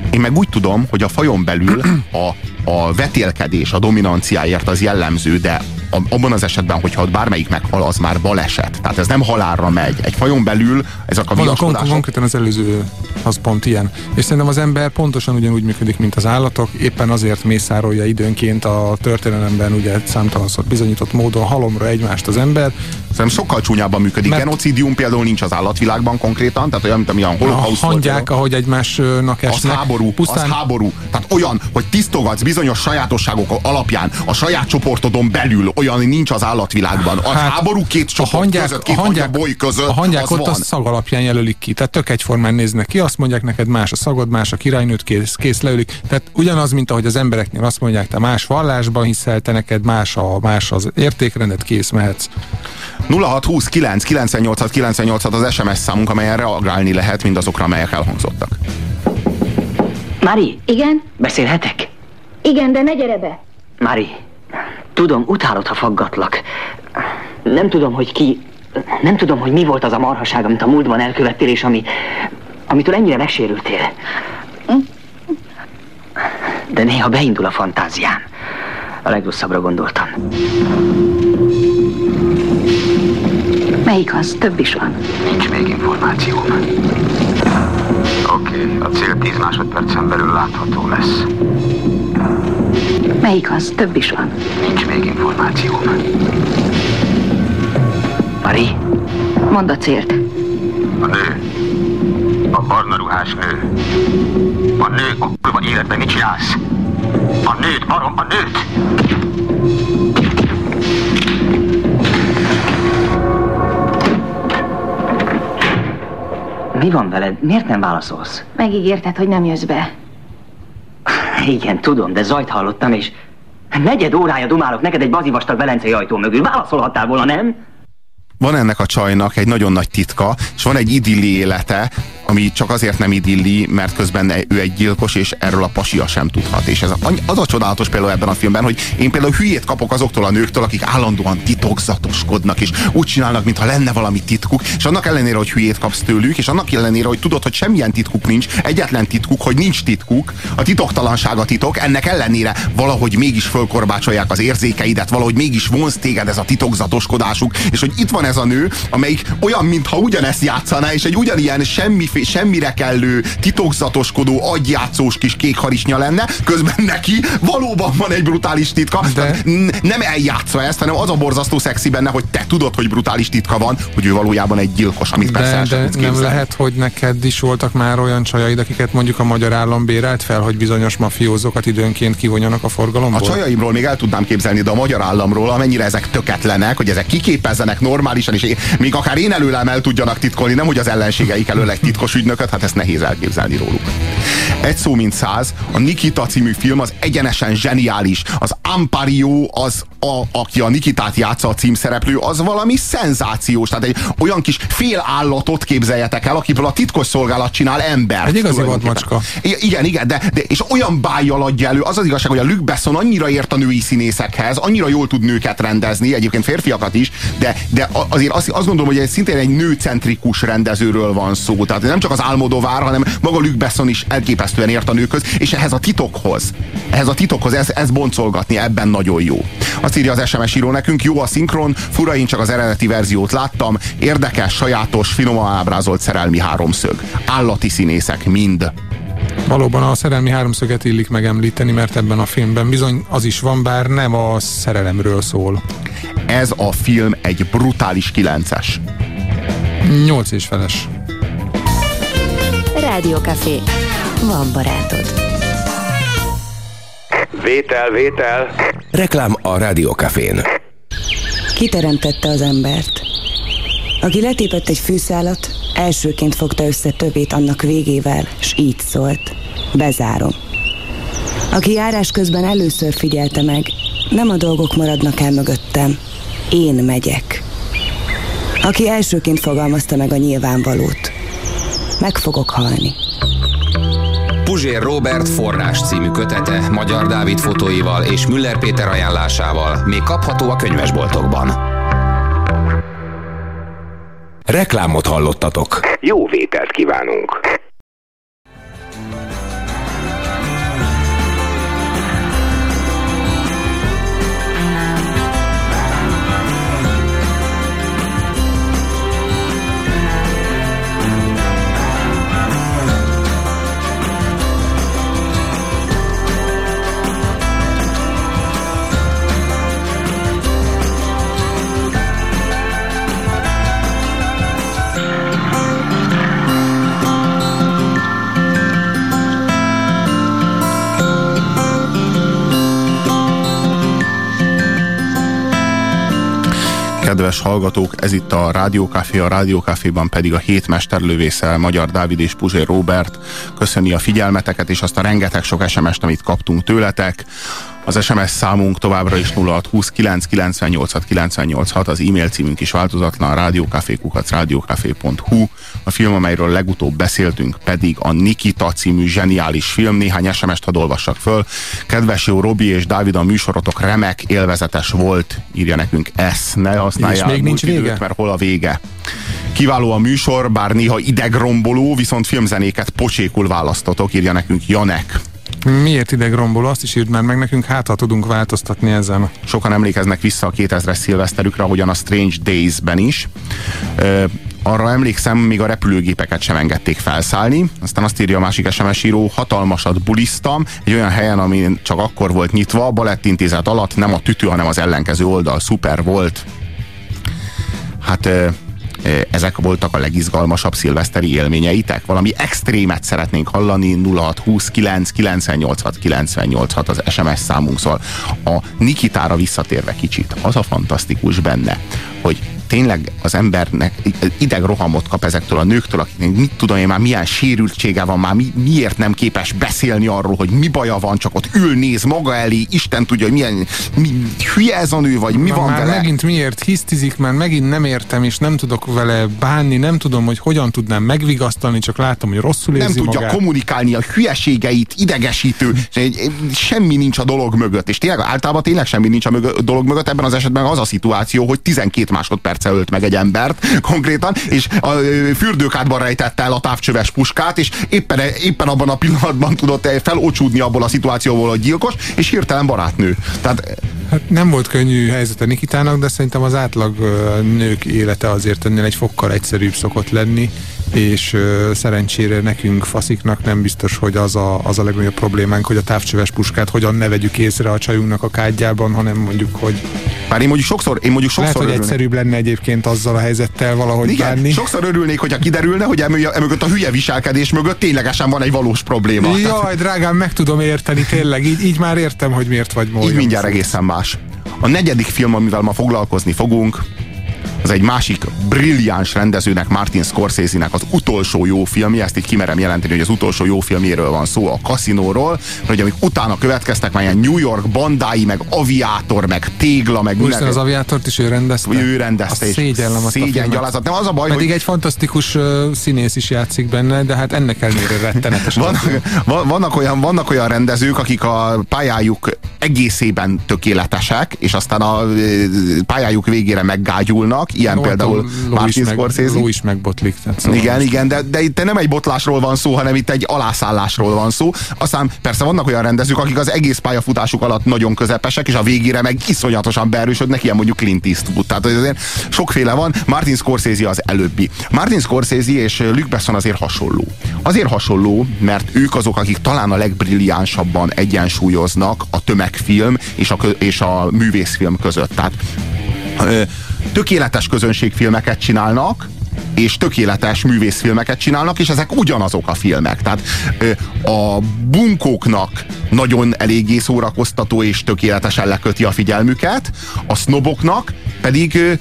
Én meg úgy tudom, hogy a fajon belül a, a vetélkedés, a dominanciáért az jellemző, de abban az esetben, hogyha bármelyik meghal, az már baleset. Tehát ez nem halálra megy. Egy fajon belül ezek a viaskodások... Kon- konkrétan az előző az pont ilyen. És szerintem az ember pontosan ugyanúgy működik, mint az állatok, éppen azért mészárolja időnként a történelemben ugye számtalanszor bizonyított módon halomra egymást az ember. Szerintem sokkal csúnyábban működik. Mert... Genocidium például nincs az állatvilágban konkrétan, tehát olyan, mint amilyen holokauszt. A hangyák, ahogy egymásnak esnek. Az háború, pusztán... az háború. Tehát olyan, hogy tisztogatsz bizonyos sajátosságok alapján a saját csoportodon belül olyan nincs az állatvilágban. A hát, háború két csoport a hangyák, között, két a hangyák, boly között, A hangyák ott van. a szag alapján jelölik ki. Tehát tök egyformán néznek ki, azt mondják neked más a szagod, más a királynőt, kész, kész leülik. Tehát ugyanaz, mint ahogy az embereknél azt mondják, te más vallásban hiszel, te neked más, a, más az értékrendet, kész mehetsz. 0629 986 98 az SMS számunk, amelyen reagálni lehet mindazokra, amelyek elhangzottak. Mari? Igen? Beszélhetek? Igen, de ne gyere be. Mari, tudom, utálod, ha faggatlak. Nem tudom, hogy ki... Nem tudom, hogy mi volt az a marhaság, amit a múltban elkövettél, és ami... Amitől ennyire megsérültél. De néha beindul a fantázián. A legrosszabbra gondoltam. Melyik az? Több is van. Nincs még információm. Oké, okay, a cél 10 másodpercen belül látható lesz. Melyik az? Több is van. Nincs még információm. Mari? Mondd a célt. A nő. A barna ruhás nő. A nő a kurva életben mit csinálsz? A nőt, barom, a nőt! Mi van veled? Miért nem válaszolsz? Megígérted, hogy nem jössz be. Igen, tudom, de zajt hallottam, és negyed órája dumálok neked egy bazivastag velencei ajtó mögül. Válaszolhattál volna, nem? Van ennek a csajnak egy nagyon nagy titka, és van egy idilli élete, ami csak azért nem idilli, mert közben ő egy gyilkos, és erről a pasia sem tudhat. És ez a, az a csodálatos például ebben a filmben, hogy én például hülyét kapok azoktól a nőktől, akik állandóan titokzatoskodnak, és úgy csinálnak, mintha lenne valami titkuk, és annak ellenére, hogy hülyét kapsz tőlük, és annak ellenére, hogy tudod, hogy semmilyen titkuk nincs, egyetlen titkuk, hogy nincs titkuk, a titoktalanság a titok, ennek ellenére valahogy mégis fölkorbácsolják az érzékeidet, valahogy mégis vonz téged ez a titokzatoskodásuk, és hogy itt van ez a nő, amelyik olyan, mintha ugyanezt játszaná, és egy ugyanilyen semmi semmire kellő, titokzatoskodó, agyjátszós kis kékharisnya lenne, közben neki valóban van egy brutális titka, de... nem eljátsza ezt, hanem az a borzasztó szexi benne, hogy te tudod, hogy brutális titka van, hogy ő valójában egy gyilkos, amit de, persze de nem lehet, hogy neked is voltak már olyan csajaid, akiket mondjuk a magyar állam bérelt fel, hogy bizonyos mafiózókat időnként kivonjanak a forgalomból? A csajaimról még el tudnám képzelni, de a magyar államról, amennyire ezek töketlenek, hogy ezek kiképezzenek normálisan, és még akár én előlem el tudjanak titkolni, nem hogy az ellenségeik elől egy titkos ügynököt, hát ezt nehéz elképzelni róluk. Egy szó mint száz, a Nikita című film az egyenesen zseniális. Az Ampario az, a, aki a Nikitát játsza a címszereplő, az valami szenzációs. Tehát egy olyan kis fél állatot képzeljetek el, akiből a titkos szolgálat csinál ember. Egy igazi vadmacska. Igen, igen, de, de, és olyan bájjal adja elő, az az igazság, hogy a Luc Besson annyira ért a női színészekhez, annyira jól tud nőket rendezni, egyébként férfiakat is, de, de azért azt, azt gondolom, hogy egy szintén egy nőcentrikus rendezőről van szó. Tehát nem csak az Álmodovár, hanem maga Luc Besson is elképesztően ért a nőköz, és ehhez a titokhoz, ehhez a titokhoz ez, ez boncolgatni, ebben nagyon jó. Azt írja az SMS író nekünk, jó a szinkron, fura, én csak az eredeti verziót láttam, érdekes, sajátos, finoman ábrázolt szerelmi háromszög. Állati színészek, mind. Valóban a szerelmi háromszöget illik megemlíteni, mert ebben a filmben bizony az is van, bár nem a szerelemről szól. Ez a film egy brutális kilences. Nyolc és feles. Rádiókafé. Van barátod. Vétel, vétel. Reklám a Rádiókafén. Kiteremtette az embert. Aki letépett egy fűszálat, elsőként fogta össze többét annak végével, s így szólt. Bezárom. Aki járás közben először figyelte meg, nem a dolgok maradnak el mögöttem, én megyek. Aki elsőként fogalmazta meg a nyilvánvalót, meg fogok halni. Puzsér Robert forrás című kötete Magyar Dávid fotóival és Müller Péter ajánlásával még kapható a könyvesboltokban. Reklámot hallottatok. Jó vételt kívánunk! Kedves hallgatók, ez itt a Rádiókafé, a Rádiókaféban pedig a hét mesterlövésze, Magyar Dávid és Puzsér Robert köszöni a figyelmeteket és azt a rengeteg sok SMS-t, amit kaptunk tőletek. Az SMS számunk továbbra is 0629 986 986, az e-mail címünk is változatlan, rádiókafékukac rádiókafé.hu. A film, amelyről legutóbb beszéltünk, pedig a Nikita című zseniális film. Néhány SMS-t hadd olvassak föl. Kedves jó Robi és Dávid, a műsorotok remek, élvezetes volt, írja nekünk ezt. Ne használjál és még nincs vége? Időt, mert hol a vége. Kiváló a műsor, bár néha idegromboló, viszont filmzenéket pocsékul választotok, írja nekünk Janek. Miért idegromboló? Azt is írd már meg nekünk, hát ha tudunk változtatni ezen. Sokan emlékeznek vissza a 2000-es szilveszterükre, ahogyan a Strange Days-ben is. Ö, arra emlékszem, még a repülőgépeket sem engedték felszállni. Aztán azt írja a másik SMS író, hatalmasat bulisztam, egy olyan helyen, ami csak akkor volt nyitva, balettintézet alatt, nem a tütő, hanem az ellenkező oldal. Szuper volt. Hát ezek voltak a legizgalmasabb szilveszteri élményeitek? Valami extrémet szeretnénk hallani, 0629 986 986 az SMS számunk szól. A Nikitára visszatérve kicsit, az a fantasztikus benne, hogy tényleg az embernek idegrohamot kap ezektől a nőktől, akiknek mit tudom én már milyen sérültsége van, már mi, miért nem képes beszélni arról, hogy mi baja van, csak ott ül, néz maga elé, Isten tudja, hogy milyen mi, hülye ez a nő, vagy mi Na, van már vele. megint miért hisztizik, már megint nem értem, és nem tudok vele bánni, nem tudom, hogy hogyan tudnám megvigasztalni, csak látom, hogy rosszul érzi Nem tudja magát. kommunikálni a hülyeségeit, idegesítő, semmi nincs a dolog mögött, és tényleg általában tényleg semmi nincs a dolog mögött, ebben az esetben az a szituáció, hogy 12 másodperc perce ölt meg egy embert konkrétan, és a fürdőkádban rejtette el a távcsöves puskát, és éppen, éppen abban a pillanatban tudott felocsúdni abból a szituációból, hogy gyilkos, és hirtelen barátnő. Tehát Hát nem volt könnyű helyzete Nikitának, de szerintem az átlag nők élete azért ennél egy fokkal egyszerűbb szokott lenni, és szerencsére nekünk fasziknak nem biztos, hogy az a, az a legnagyobb problémánk, hogy a távcsöves puskát hogyan ne vegyük észre a csajunknak a kádjában, hanem mondjuk, hogy bár én mondjuk sokszor, én mondjuk sokszor Lehet, hogy egyszerűbb lenne egyébként azzal a helyzettel valahogy Igen, bánni. sokszor örülnék, hogyha kiderülne, hogy emögött a hülye viselkedés mögött ténylegesen van egy valós probléma. Jaj, Tehát... drágám, meg tudom érteni, tényleg, így, így már értem, hogy miért vagy módon. Így mindjárt egészen más. A negyedik film, amivel ma foglalkozni fogunk, az egy másik brilliáns rendezőnek, Martin Scorsese-nek az utolsó jó filmje, ezt így kimerem jelenteni, hogy az utolsó jó filmjéről van szó, a Casino-ról, hogy amik utána következtek, már ilyen New York bandái, meg aviátor, meg tégla, meg minden. az aviátort is ő rendezte. Ő rendezte. A szégyellem szégyen gyalázat. Nem az a baj, Pedig hogy... egy fantasztikus uh, színész is játszik benne, de hát ennek ellenére rettenetes. vannak, vannak, olyan, vannak olyan rendezők, akik a pályájuk egészében tökéletesek, és aztán a pályájuk végére meggágyulnak, ilyen no, például Martin Scorsese. Ló is megbotlik. Szóval igen, igen, de, de itt nem egy botlásról van szó, hanem itt egy alászállásról van szó. Aztán persze vannak olyan rendezők, akik az egész pályafutásuk alatt nagyon közepesek, és a végére meg iszonyatosan beerősödnek, ilyen mondjuk Clint Eastwood. Tehát azért sokféle van. Martin Scorsese az előbbi. Martin Scorsese és Luc Besson azért hasonló. Azért hasonló, mert ők azok, akik talán a legbrilliánsabban egyensúlyoznak a tömegfilm és a, és a művészfilm között. Tehát tökéletes közönségfilmeket csinálnak, és tökéletes művészfilmeket csinálnak, és ezek ugyanazok a filmek. Tehát a bunkóknak nagyon eléggé szórakoztató és tökéletesen leköti a figyelmüket, a sznoboknak pedig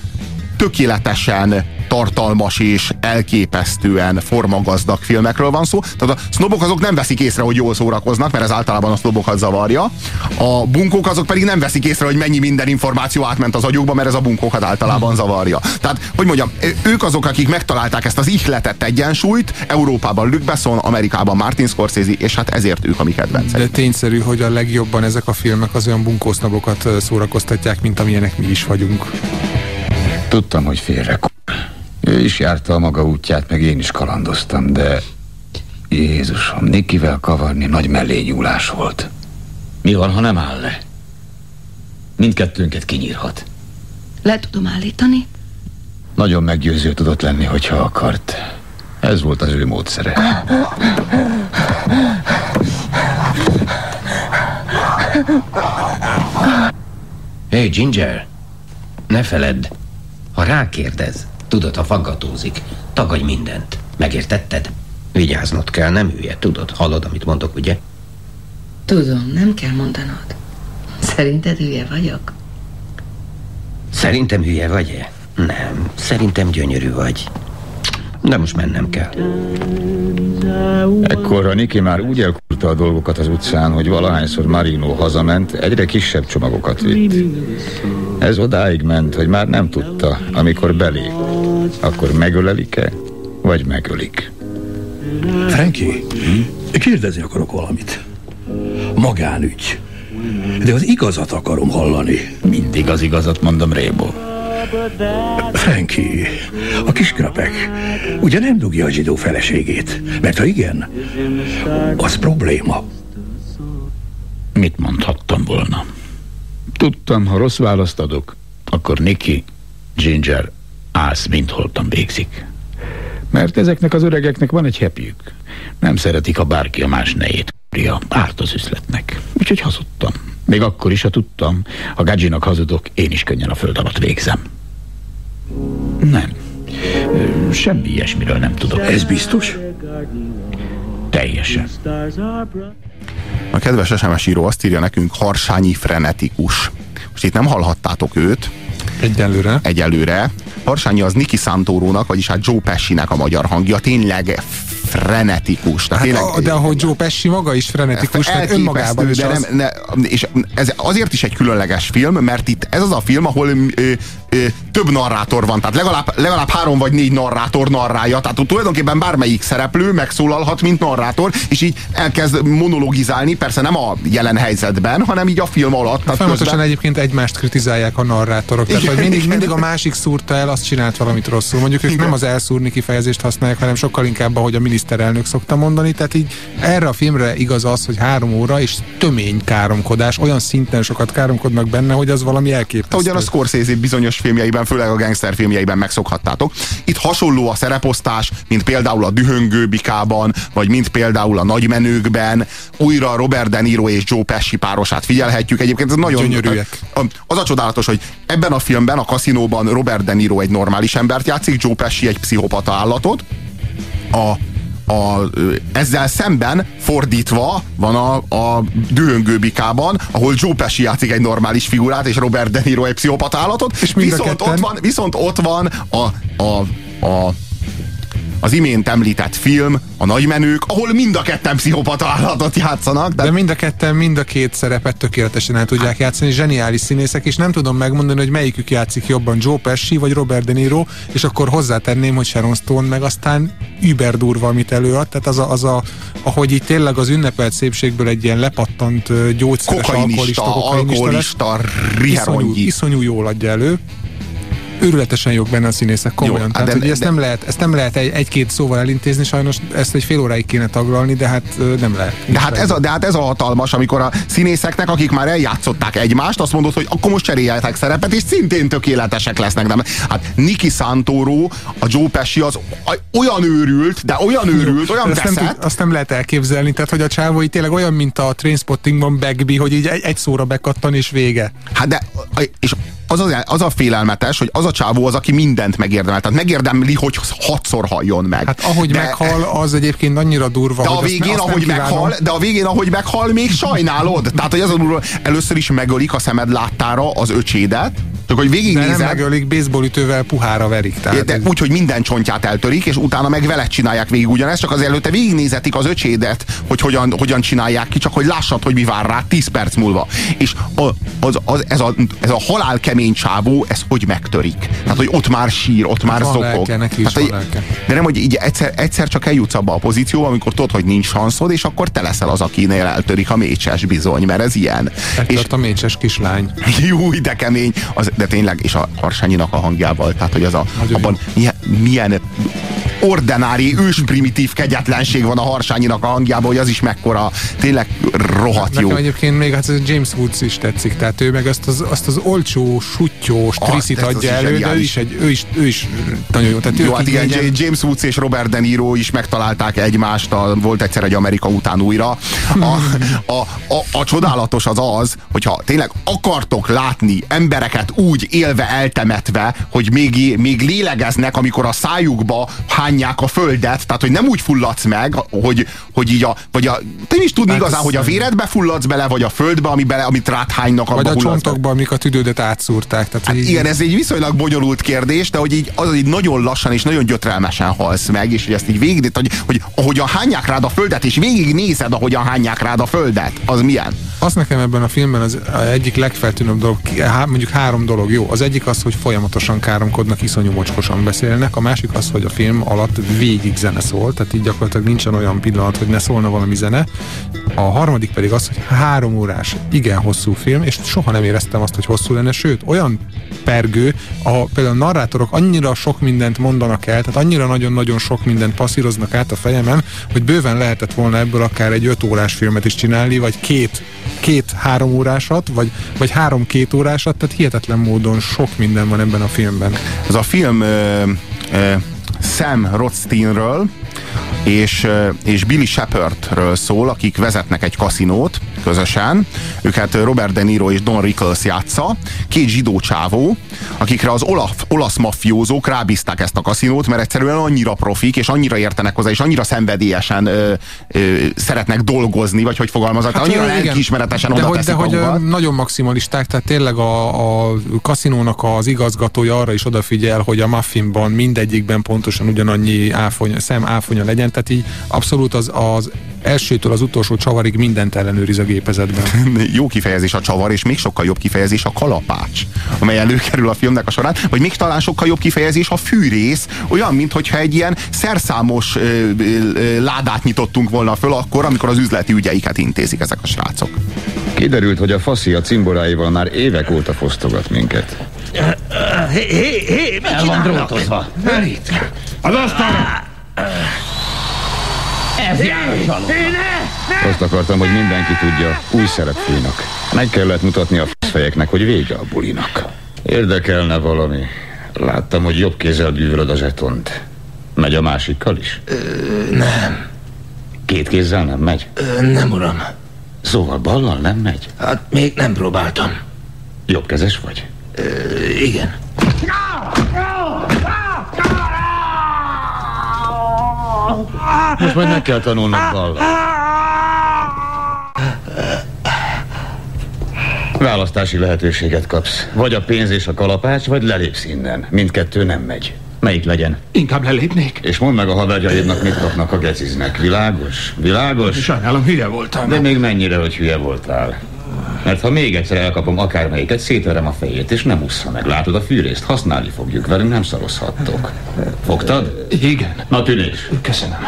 tökéletesen tartalmas és elképesztően formagazdag filmekről van szó. Tehát a sznobok azok nem veszik észre, hogy jól szórakoznak, mert ez általában a sznobokat zavarja. A bunkók azok pedig nem veszik észre, hogy mennyi minden információ átment az agyukba, mert ez a bunkókat általában zavarja. Tehát, hogy mondjam, ők azok, akik megtalálták ezt az ihletett egyensúlyt, Európában Luc Besson, Amerikában Martin Scorsese, és hát ezért ők a mi kedvenceink. De tényszerű, hogy a legjobban ezek a filmek az olyan bunkósznabokat szórakoztatják, mint amilyenek mi is vagyunk. Tudtam, hogy félre ő is járta a maga útját, meg én is kalandoztam, de Jézusom, Nikivel kavarni nagy mellényúlás volt. Mi van, ha nem áll le? Mindkettőnket kinyírhat. Le tudom állítani? Nagyon meggyőző tudott lenni, hogyha akart. Ez volt az ő módszere. Hey, Ginger! Ne feledd, ha rákérdez, Tudod, ha faggatózik, tagadj mindent. Megértetted? Vigyáznod kell, nem hülye, tudod? Hallod, amit mondok, ugye? Tudom, nem kell mondanod. Szerinted hülye vagyok? Szerintem hülye vagy-e? Nem, szerintem gyönyörű vagy. De most mennem kell. Ekkor Niki már úgy elkurta a dolgokat az utcán, hogy valahányszor Marino hazament, egyre kisebb csomagokat vitt. Ez odáig ment, hogy már nem tudta, amikor belép. Akkor megölelik-e, vagy megölik? Frankie, hm? kérdezni akarok valamit. Magánügy. De az igazat akarom hallani. Mindig az igazat mondom, Rébo. Frankie, a kiskrapek ugye nem dugja a zsidó feleségét? Mert ha igen, az probléma. Mit mondhattam volna? Tudtam, ha rossz választ adok, akkor Nicky, Ginger, állsz, mint holtan végzik. Mert ezeknek az öregeknek van egy hepjük. Nem szeretik, ha bárki a más nejét kurja. Árt az üzletnek. Úgyhogy hazudtam. Még akkor is, ha tudtam, ha Gadzsinak hazudok, én is könnyen a föld alatt végzem. Nem. Semmi ilyesmiről nem tudok. Ez biztos? Teljesen. A kedves SMS író azt írja nekünk, harsányi frenetikus. Most itt nem hallhattátok őt. Egyelőre. Egyelőre. Harsányi az Niki Santorónak, vagyis hát Joe Pesci-nek a magyar hangja. Tényleg frenetikus. Tehát hát, tényleg, de ahogy Joe Pesci maga is frenetikus, tehát önmagában is de az... nem, ne, és ez azért is egy különleges film, mert itt ez az a film, ahol ö, ö, több narrátor van, tehát legalább, legalább három vagy négy narrátor narrálja, tehát tulajdonképpen bármelyik szereplő megszólalhat, mint narrátor, és így elkezd monologizálni, persze nem a jelen helyzetben, hanem így a film alatt. Tehát Folyamatosan közben... egyébként egymást kritizálják a narrátorok, tehát hogy mindig, mindig a másik szúrta el, azt csinált valamit rosszul. Mondjuk ők nem az elszúrni kifejezést használják, hanem sokkal inkább, ahogy a miniszterelnök szokta mondani, tehát így erre a filmre igaz az, hogy három óra és tömény káromkodás, olyan szinten sokat káromkodnak benne, hogy az valami elképesztő. Ugyan a Scorsese bizonyos filmjeiben, főleg a gangster filmjeiben megszokhattátok. Itt hasonló a szereposztás, mint például a Dühöngő Bikában, vagy mint például a Nagymenőkben. Újra Robert De Niro és Joe Pesci párosát figyelhetjük. Egyébként ez nagyon... Gyönyörűek. Az a csodálatos, hogy ebben a filmben, a kaszinóban Robert De Niro egy normális embert játszik, Joe Pesci egy pszichopata állatot. A a, ezzel szemben fordítva van a, a dühöngőbikában, ahol Joe Pesci játszik egy normális figurát, és Robert De Niro egy pszichopata állatot, és viszont, ott van, viszont ott van a, a, a az imént említett film, a nagymenők, ahol mind a ketten pszichopata állatot játszanak. De... de mind a ketten, mind a két szerepet tökéletesen el tudják játszani, zseniális színészek, és nem tudom megmondani, hogy melyikük játszik jobban, Joe Pesci vagy Robert De Niro, és akkor hozzátenném, hogy Sharon Stone meg aztán über durva, amit előad, tehát az a, az a ahogy itt tényleg az ünnepelt szépségből egy ilyen lepattant gyógyszeres kokainista, alkoholista, alkoholista, alkoholista iszonyú, iszonyú jól adja elő őrületesen jók benne a színészek, komolyan. Jó, Tehát, de, de, ezt, nem lehet, ezt nem lehet egy, egy-két szóval elintézni, sajnos ezt egy fél óráig kéne taglalni, de hát nem lehet. De hát, ez a, de hát ez a hatalmas, amikor a színészeknek, akik már eljátszották egymást, azt mondod, hogy akkor most cseréljetek szerepet, és szintén tökéletesek lesznek. De, hát Niki Santoro, a Joe Pesci az olyan őrült, de olyan őrült, olyan azt nem, azt nem lehet elképzelni, tehát hogy a csávói tényleg olyan, mint a Trainspottingban Bagby, hogy így egy, egy szóra bekattan és vége. Hát de, és az, az, az a félelmetes, hogy az a csávó az, aki mindent megérdemel. Tehát megérdemli, hogy hatszor halljon meg. Hát ahogy de, meghal, az egyébként annyira durva, de a végén, azt ahogy meghal, De a végén, ahogy meghal, még sajnálod. Tehát, hogy az a durva, először is megölik a szemed láttára az öcsédet, csak hogy végignézed... De nem megölik, baseballütővel puhára verik. Tehát de ez... úgy, hogy minden csontját eltörik, és utána meg veled csinálják végig ugyanezt, csak az előtte végignézetik az öcsédet, hogy hogyan, hogyan csinálják ki, csak hogy lássad, hogy mi vár rá 10 perc múlva. És a, az, az, ez, a, ez a halál kemény csávó, ez hogy megtörik? Tehát, hogy ott már sír, ott már van zokog. Lelke, neki is hát, van lelke. De nem, hogy így egyszer, egyszer csak eljutsz abba a pozícióba, amikor tudod, hogy nincs szanszod, és akkor te leszel az, akinél eltörik a mécses bizony, mert ez ilyen. és a mécses kislány. Jó, de kemény. Az, de tényleg, és a Harsányinak a hangjával, tehát hogy az a, abban milyen, milyen ordinári, ősprimitív kegyetlenség van a Harsányinak a hangjában, hogy az is mekkora, tényleg rohadt jó. Nekem egyébként még hát James Woods is tetszik, tehát ő meg azt az, azt az olcsó, sutyós ah, triszit adja elő, de ő is, egy, ő, is, ő is nagyon jó. Tehát jó, hát igen, legyen... James Woods és Robert De Niro is megtalálták egymást, a, volt egyszer egy Amerika után újra. A, a, a, a csodálatos az az, hogyha tényleg akartok látni embereket úgy élve eltemetve, hogy még, még lélegeznek, amikor a szájukba hányják a földet, tehát hogy nem úgy fulladsz meg, hogy, hogy így a, vagy a, te is tudni hát igazán, hogy a véredbe fulladsz bele, vagy a földbe, ami bele, amit ráthánynak, Vagy a csontokba, amik a tüdődet átszúrták. Tehát, hát így... Igen, ez egy viszonylag bonyolult kérdés, de hogy így, az így nagyon lassan és nagyon gyötrelmesen halsz meg, és hogy ezt így végig, hogy, hogy ahogyan hányják rád a földet, és végig nézed, ahogyan hányják rád a földet, az milyen? Az nekem ebben a filmben az egyik legfeltűnőbb dolog, mondjuk három dolog jó. Az egyik az, hogy folyamatosan káromkodnak, iszonyú mocskosan beszélnek, a másik az, hogy a film alatt végig zene szól, tehát így gyakorlatilag nincsen olyan pillanat, hogy ne szólna valami zene. A harmadik pedig az, hogy három órás, igen hosszú film, és soha nem éreztem azt, hogy hosszú lenne, sőt, olyan pergő, ahol például a narrátorok annyira sok mindent mondanak el, tehát annyira nagyon-nagyon sok mindent passzíroznak át a fejemen, hogy bőven lehetett volna ebből akár egy öt órás filmet is csinálni, vagy két két-három órásat, vagy, vagy három-két órásat, tehát hihetetlen módon sok minden van ebben a filmben. Ez a film ö, ö, Sam Rothsteinről és, és Billy Shepardről szól, akik vezetnek egy kaszinót közösen. Őket Robert De Niro és Don Rickles játsza. Két zsidó csávó, akikre az olaf, olasz mafiózók rábízták ezt a kaszinót, mert egyszerűen annyira profik, és annyira értenek hozzá, és annyira szenvedélyesen ö, ö, szeretnek dolgozni, vagy hogy fogalmazok, hát, annyira lelkiismeretesen oda hogy, de hogy nagyon maximalisták, tehát tényleg a, a kaszinónak az igazgatója arra is odafigyel, hogy a muffinban mindegyikben pontosan ugyanannyi áfonya, szem áfonya legyen, tehát így abszolút az, az elsőtől az utolsó csavarig mindent ellenőriz a gépezetben. Jó kifejezés a csavar, és még sokkal jobb kifejezés a kalapács, amely előkerül a filmnek a során, vagy még talán sokkal jobb kifejezés a fűrész, olyan, mintha egy ilyen szerszámos ö, ö, ládát nyitottunk volna föl akkor, amikor az üzleti ügyeiket intézik ezek a srácok. Kiderült, hogy a faszi a cimboráival már évek óta fosztogat minket. Hé, hé, hé, El van drótozva. Az asztalra! Ez járosan. Azt akartam, hogy mindenki tudja, új szerepfőnök. Meg kellett mutatni a fejeknek, hogy vége a bulinak. Érdekelne valami. Láttam, hogy jobb kézzel bűvölöd az etont. Megy a másikkal is? Ö, nem. Két kézzel nem megy? Ö, nem, uram. Szóval ballal nem megy? Hát még nem próbáltam. Jobbkezes vagy? Ö, igen. Most majd meg kell tanulnod bal. Választási lehetőséget kapsz. Vagy a pénz és a kalapács, vagy lelépsz innen. Mindkettő nem megy. Melyik legyen? Inkább lelépnék. És mondd meg a haverjaidnak, mit kapnak a geciznek. Világos? Világos? Sajnálom, hülye voltam. De még mennyire, hogy hülye voltál. Mert ha még egyszer elkapom akármelyiket, szétverem a fejét, és nem ússza meg. Látod a fűrészt? Használni fogjuk, velünk nem szarozhattok. Fogtad? Igen. Na tűnés. Köszönöm.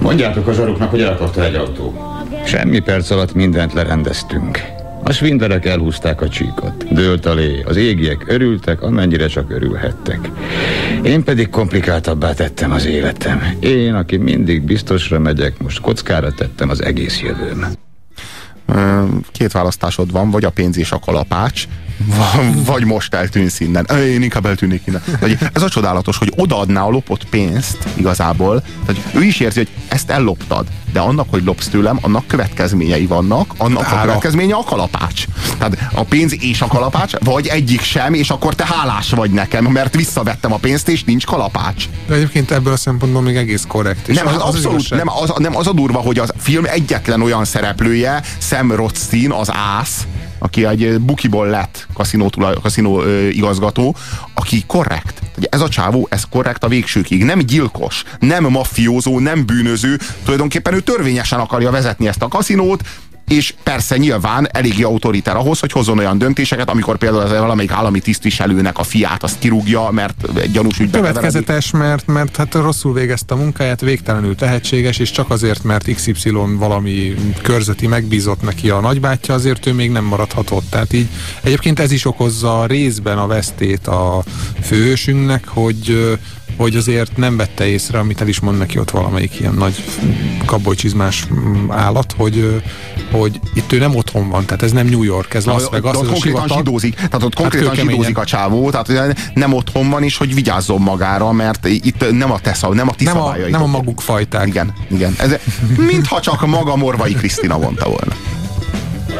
Mondjátok a zsaruknak, hogy elkapta egy autó. Semmi perc alatt mindent lerendeztünk. A svinderek elhúzták a csíkot. Dőlt a lé, az égiek örültek, amennyire csak örülhettek. Én pedig komplikáltabbá tettem az életem. Én, aki mindig biztosra megyek, most kockára tettem az egész jövőm. Két választásod van, vagy a pénz és a kalapács, vagy most eltűnsz innen. Én inkább eltűnik innen. Ez a csodálatos, hogy odaadná a lopott pénzt igazából. Tehát ő is érzi, hogy ezt elloptad, de annak, hogy lopsz tőlem, annak következményei vannak, annak Hála. a következménye a kalapács. Tehát a pénz és a kalapács, vagy egyik sem, és akkor te hálás vagy nekem, mert visszavettem a pénzt, és nincs kalapács. De egyébként ebből a szempontból még egész korrekt. És nem, az, az abszolút, az nem, az, nem az a durva, hogy a film egyetlen olyan szereplője, Sam Rothstein, az ász, aki egy bukiból lett kaszinó, kaszinó igazgató, aki korrekt. Ez a csávó, ez korrekt a végsőkig. Nem gyilkos, nem maffiózó, nem bűnöző. Tulajdonképpen ő törvényesen akarja vezetni ezt a kaszinót, és persze nyilván eléggé autoritár ahhoz, hogy hozzon olyan döntéseket, amikor például az valamelyik állami tisztviselőnek a fiát azt kirúgja, mert gyanús ügybe Következetes, mert, mert hát rosszul végezte a munkáját, végtelenül tehetséges, és csak azért, mert XY valami körzeti megbízott neki a nagybátyja, azért ő még nem maradhatott. Tehát így egyébként ez is okozza részben a vesztét a főhősünknek, hogy hogy azért nem vette észre, amit el is mond neki ott valamelyik ilyen nagy kabolycsizmás állat, hogy, hogy itt ő nem otthon van, tehát ez nem New York, ez Las Vegas. Ott konkrétan zsidózik, tehát ott hát konkrétan hát zsidózik a csávó, tehát nem otthon van, és hogy vigyázzon magára, mert itt nem a tesza, nem a ti nem a, nem a maguk fajták. Igen, igen. Ez, mintha csak maga Morvai Krisztina mondta volna.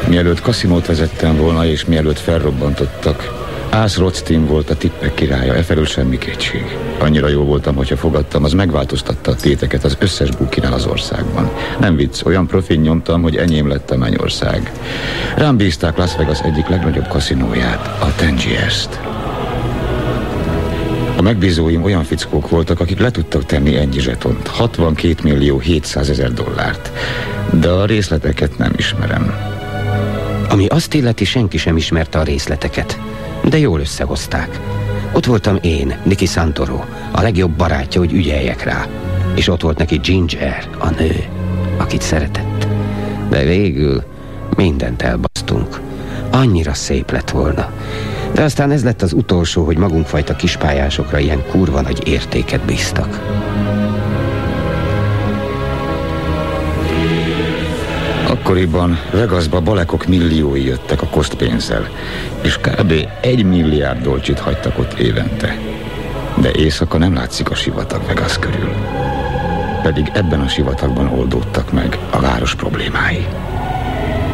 Mielőtt kaszinót vezettem volna, és mielőtt felrobbantottak, Ász Rothstein volt a tippek királya, e felől semmi kétség. Annyira jó voltam, hogyha fogadtam, az megváltoztatta a téteket az összes bukinál az országban. Nem vicc, olyan profin nyomtam, hogy enyém lett a mennyország. Rám bízták Las Vegas egyik legnagyobb kaszinóját, a Tangiers-t. A megbízóim olyan fickók voltak, akik le tudtak tenni ennyi zsetont. 62 millió 700 ezer dollárt. De a részleteket nem ismerem. Ami azt illeti, senki sem ismerte a részleteket de jól összehozták. Ott voltam én, Niki Santoro, a legjobb barátja, hogy ügyeljek rá. És ott volt neki Ginger, a nő, akit szeretett. De végül mindent elbasztunk. Annyira szép lett volna. De aztán ez lett az utolsó, hogy magunkfajta kispályásokra ilyen kurva nagy értéket bíztak. Akkoriban Vegasba balekok milliói jöttek a kosztpénzzel, és kb. egy milliárd dolcsit hagytak ott évente. De éjszaka nem látszik a sivatag Vegas körül. Pedig ebben a sivatagban oldódtak meg a város problémái.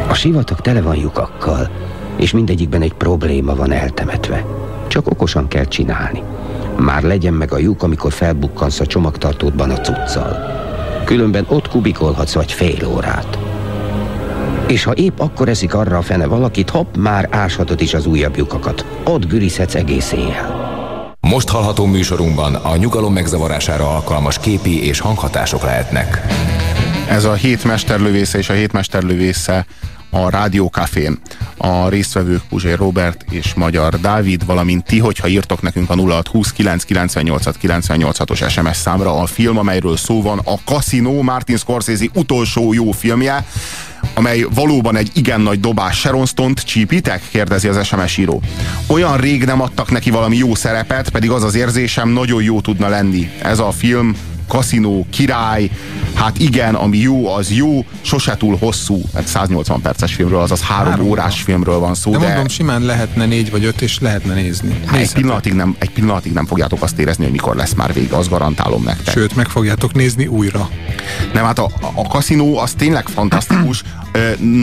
A sivatag tele van lyukakkal, és mindegyikben egy probléma van eltemetve. Csak okosan kell csinálni. Már legyen meg a lyuk, amikor felbukkansz a csomagtartódban a cuccal. Különben ott kubikolhatsz vagy fél órát. És ha épp akkor eszik arra a fene valakit, hopp, már áshatod is az újabb lyukakat. Ott gürizhetsz egész éjjel. Most hallható műsorunkban a nyugalom megzavarására alkalmas képi és hanghatások lehetnek. Ez a hét mesterlövésze és a hét mesterlövésze a Rádiókafén. A résztvevők Puzsé Robert és Magyar Dávid, valamint ti, hogyha írtok nekünk a 0629 98 98 os SMS számra a film, amelyről szó van, a Casino, Martin Scorsese utolsó jó filmje, amely valóban egy igen nagy dobás. Sharon Stone-t csípitek? kérdezi az SMS író. Olyan rég nem adtak neki valami jó szerepet, pedig az az érzésem nagyon jó tudna lenni. Ez a film kaszinó, király, hát igen, ami jó, az jó, sose túl hosszú, mert 180 perces filmről, azaz három, három órás filmről van szó. De, de mondom, simán lehetne négy vagy öt, és lehetne nézni. Hát egy, pillanatig nem, egy pillanatig nem fogjátok azt érezni, hogy mikor lesz már vége, azt garantálom nektek. Sőt, meg fogjátok nézni újra. Nem, hát a, a kaszinó az tényleg fantasztikus,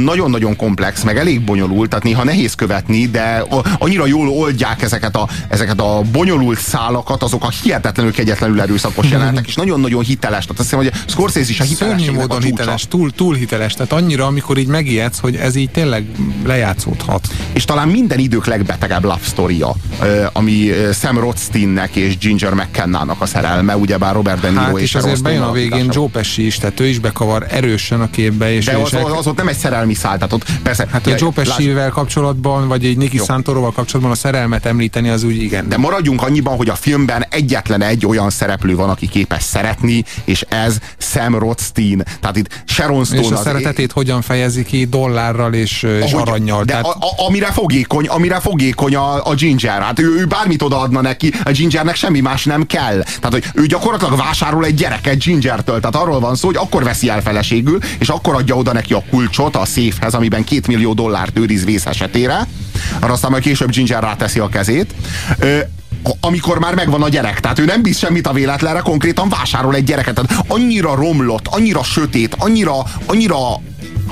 nagyon-nagyon komplex, meg elég bonyolult, tehát néha nehéz követni, de annyira jól oldják ezeket a, ezeket a bonyolult szálakat, azok a hihetetlenül kegyetlenül erőszakos jelenetek, és nagyon nagyon-nagyon hiteles. Tehát azt hiszem, hogy Scorsese is a hiteles. módon hiteles, túl, túl hiteles. Tehát annyira, amikor így megijedsz, hogy ez így tényleg lejátszódhat. És talán minden idők legbetegebb love story ami Sam Rothsteinnek és Ginger McKenna-nak a szerelme, ugyebár Robert De Niro hát, és, és azért bejön a végén Joe Pesci is, tehát ő is bekavar erősen a képbe. És De az, az, az, ott nem egy szerelmi szál, tehát ott persze. Hát a Joe Pesci-vel kapcsolatban, vagy egy Niki Santoroval kapcsolatban a szerelmet említeni, az úgy igen. De maradjunk annyiban, hogy a filmben egyetlen egy olyan szereplő van, aki képes szeretni, és ez Sam Rothstein. Tehát itt Sharon Stone És a szeretetét é... hogyan fejezi ki dollárral és, és aranyjal. De tehát... a, a, amire fogékony, amire fogékony a, a Ginger. Hát ő, ő bármit odaadna neki, a Gingernek semmi más nem kell. Tehát, hogy ő gyakorlatilag vásárol egy gyereket Gingertől. Tehát arról van szó, hogy akkor veszi el feleségül, és akkor adja oda neki a kulcsot a széfhez, amiben két millió dollárt őriz vész esetére. Arra aztán majd később Ginger ráteszi a kezét. Ö, amikor már megvan a gyerek. Tehát ő nem bíz semmit a véletlenre, konkrétan vásárol egy gyereket. Tehát annyira romlott, annyira sötét, annyira, annyira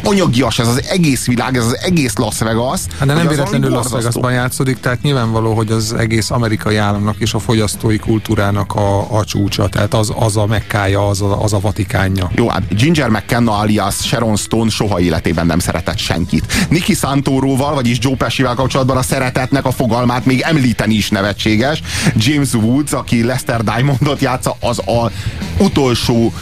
anyagias ez az egész világ, ez az egész Las Vegas. Hát de nem véletlenül Las Vegasban játszódik, tehát nyilvánvaló, hogy az egész amerikai államnak és a fogyasztói kultúrának a, a csúcsa, tehát az, az a mekkája, az a, az a vatikánja. Jó, hát Ginger McKenna alias Sharon Stone soha életében nem szeretett senkit. Nicky Santoróval, vagyis Joe Pesci-vel kapcsolatban a szeretetnek a fogalmát még említeni is nevetséges. James Woods, aki Lester Diamondot játsza, az a utolsó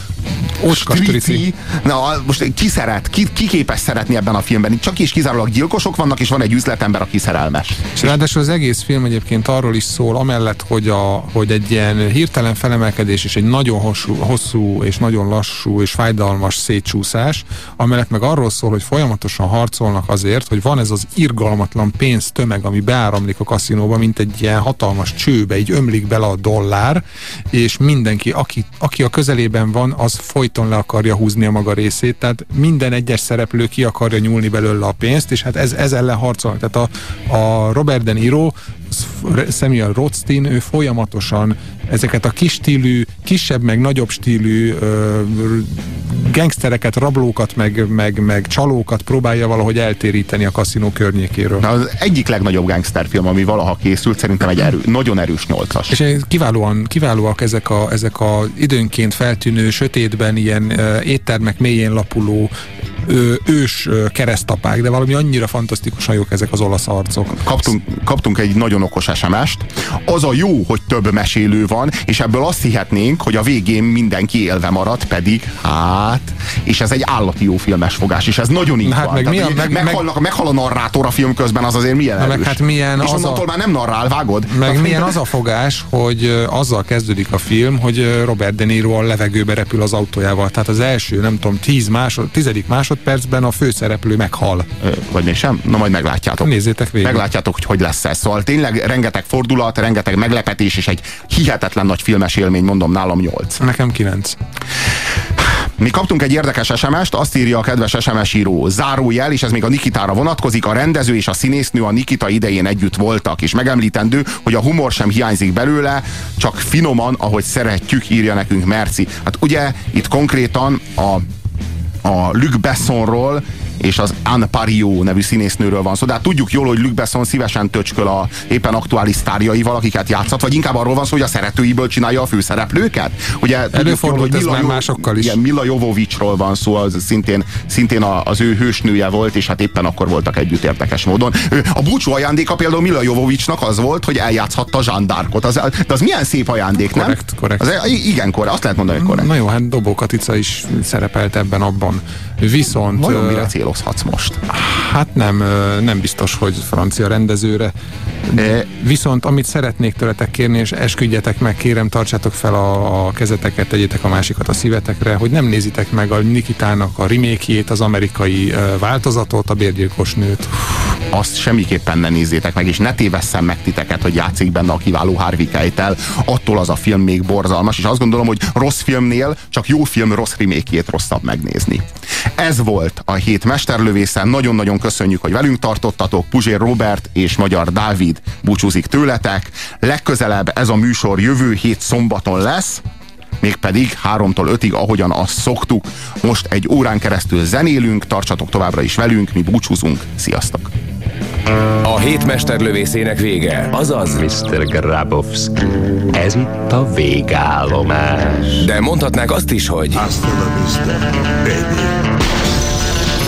strici. Na, most ki szeret? Ki, ki képes szeretni ebben a filmben? Itt csak és kizárólag gyilkosok vannak, és van egy üzletember, aki szerelmes. És ráadásul az egész film egyébként arról is szól, amellett, hogy, a, hogy egy ilyen hirtelen felemelkedés és egy nagyon hosszú, hosszú és nagyon lassú és fájdalmas szétcsúszás, amellett meg arról szól, hogy folyamatosan harcolnak azért, hogy van ez az irgalmatlan pénztömeg, ami beáramlik a kaszinóba, mint egy ilyen hatalmas csőbe, így ömlik bele a dollár, és mindenki, aki, aki a közelében van, az folyton le akarja húzni a maga részét, tehát minden egyes szereplő ki akarja nyúlni belőle a pénzt, és hát ez, ez ellen harcolnak. Tehát a, a Robert De Niro, Samuel Rothstein, ő folyamatosan ezeket a kis stílű, kisebb meg nagyobb stílű ö, gangstereket, rablókat, meg, meg, meg csalókat próbálja valahogy eltéríteni a kaszinó környékéről. Na, az egyik legnagyobb gangsterfilm, ami valaha készült, szerintem egy erő, nagyon erős nyolcas. És kiválóan, kiválóak ezek a, ezek a időnként feltűnő, sötétben ilyen ö, éttermek mélyén lapuló ö, ős keresztapák, de valami annyira fantasztikusan jók ezek az olasz arcok. Kaptunk, kaptunk egy nagyon okos SMS-t. Az a jó, hogy több mesélő van, és ebből azt hihetnénk, hogy a végén mindenki élve marad, pedig hát, és ez egy állati jó filmes fogás, és ez nagyon így hát van. Meg, Tehát, milyen, meg, meghal, meg, meghal a narrátor a film közben, az azért milyen erős. Meg hát milyen és az onnantól a... már nem narrál, vágod? Meg Tehát, milyen az a fogás, hogy azzal kezdődik a film, hogy Robert De Niro a levegőbe repül az autójával. Tehát az első, nem tudom, tíz másod, tizedik másodpercben a főszereplő meghal. Vagy még sem? Na majd meglátjátok. Nézzétek végig. Meglátjátok, hogy hogy lesz ez. Szóval tényleg rengeteg fordulat, rengeteg meglepetés, és egy hihetetlen nagy filmes élmény, mondom, nálam 8. Nekem 9. Mi kaptunk egy érdekes SMS-t, azt írja a kedves SMS író, zárójel, és ez még a Nikitára vonatkozik, a rendező és a színésznő a Nikita idején együtt voltak, és megemlítendő, hogy a humor sem hiányzik belőle, csak finoman, ahogy szeretjük, írja nekünk Merci. Hát ugye itt konkrétan a a Luc Bessonról és az Anne Pario nevű színésznőről van szó. De hát tudjuk jól, hogy Luc Besson szívesen töcsköl a éppen aktuális sztárjaival, akiket játszat, vagy inkább arról van szó, hogy a szeretőiből csinálja a főszereplőket. Ugye Előfordult ez már másokkal is. Igen, Mila Jovovicsról van szó, az szintén, szintén az ő hősnője volt, és hát éppen akkor voltak együtt érdekes módon. A búcsú ajándéka például Mila Jovovicsnak az volt, hogy eljátszhatta Jean d'Arcot. Az, de az milyen szép ajándék, korrekt, nem? Korrekt, korrekt. igen, korrekt. Azt lehet mondani, hogy korrekt. Na jó, hát Dobó Katica is szerepelt ebben abban. Viszont... Vajon mire célozhatsz most? Hát nem, nem biztos, hogy francia rendezőre. De viszont amit szeretnék tőletek kérni, és esküdjetek meg, kérem, tartsátok fel a, a kezeteket, tegyétek a másikat a szívetekre, hogy nem nézitek meg a Nikitának a remékjét, az amerikai változatot, a bérgyilkos nőt. Azt semmiképpen ne nézzétek meg, és ne tévesszem meg titeket, hogy játszik benne a kiváló Harvey Keitel. Attól az a film még borzalmas, és azt gondolom, hogy rossz filmnél csak jó film rossz remékjét rosszabb megnézni. Ez volt a hét mesterlövészen. Nagyon-nagyon köszönjük, hogy velünk tartottatok. Puzsér Robert és Magyar Dávid búcsúzik tőletek. Legközelebb ez a műsor jövő hét szombaton lesz mégpedig 3-tól 5-ig, ahogyan azt szoktuk. Most egy órán keresztül zenélünk, tartsatok továbbra is velünk, mi búcsúzunk. Sziasztok! A hét lövészének vége, azaz Mr. Grabowski. Ez itt a végállomás. De mondhatnák azt is, hogy Hasta la vista, baby.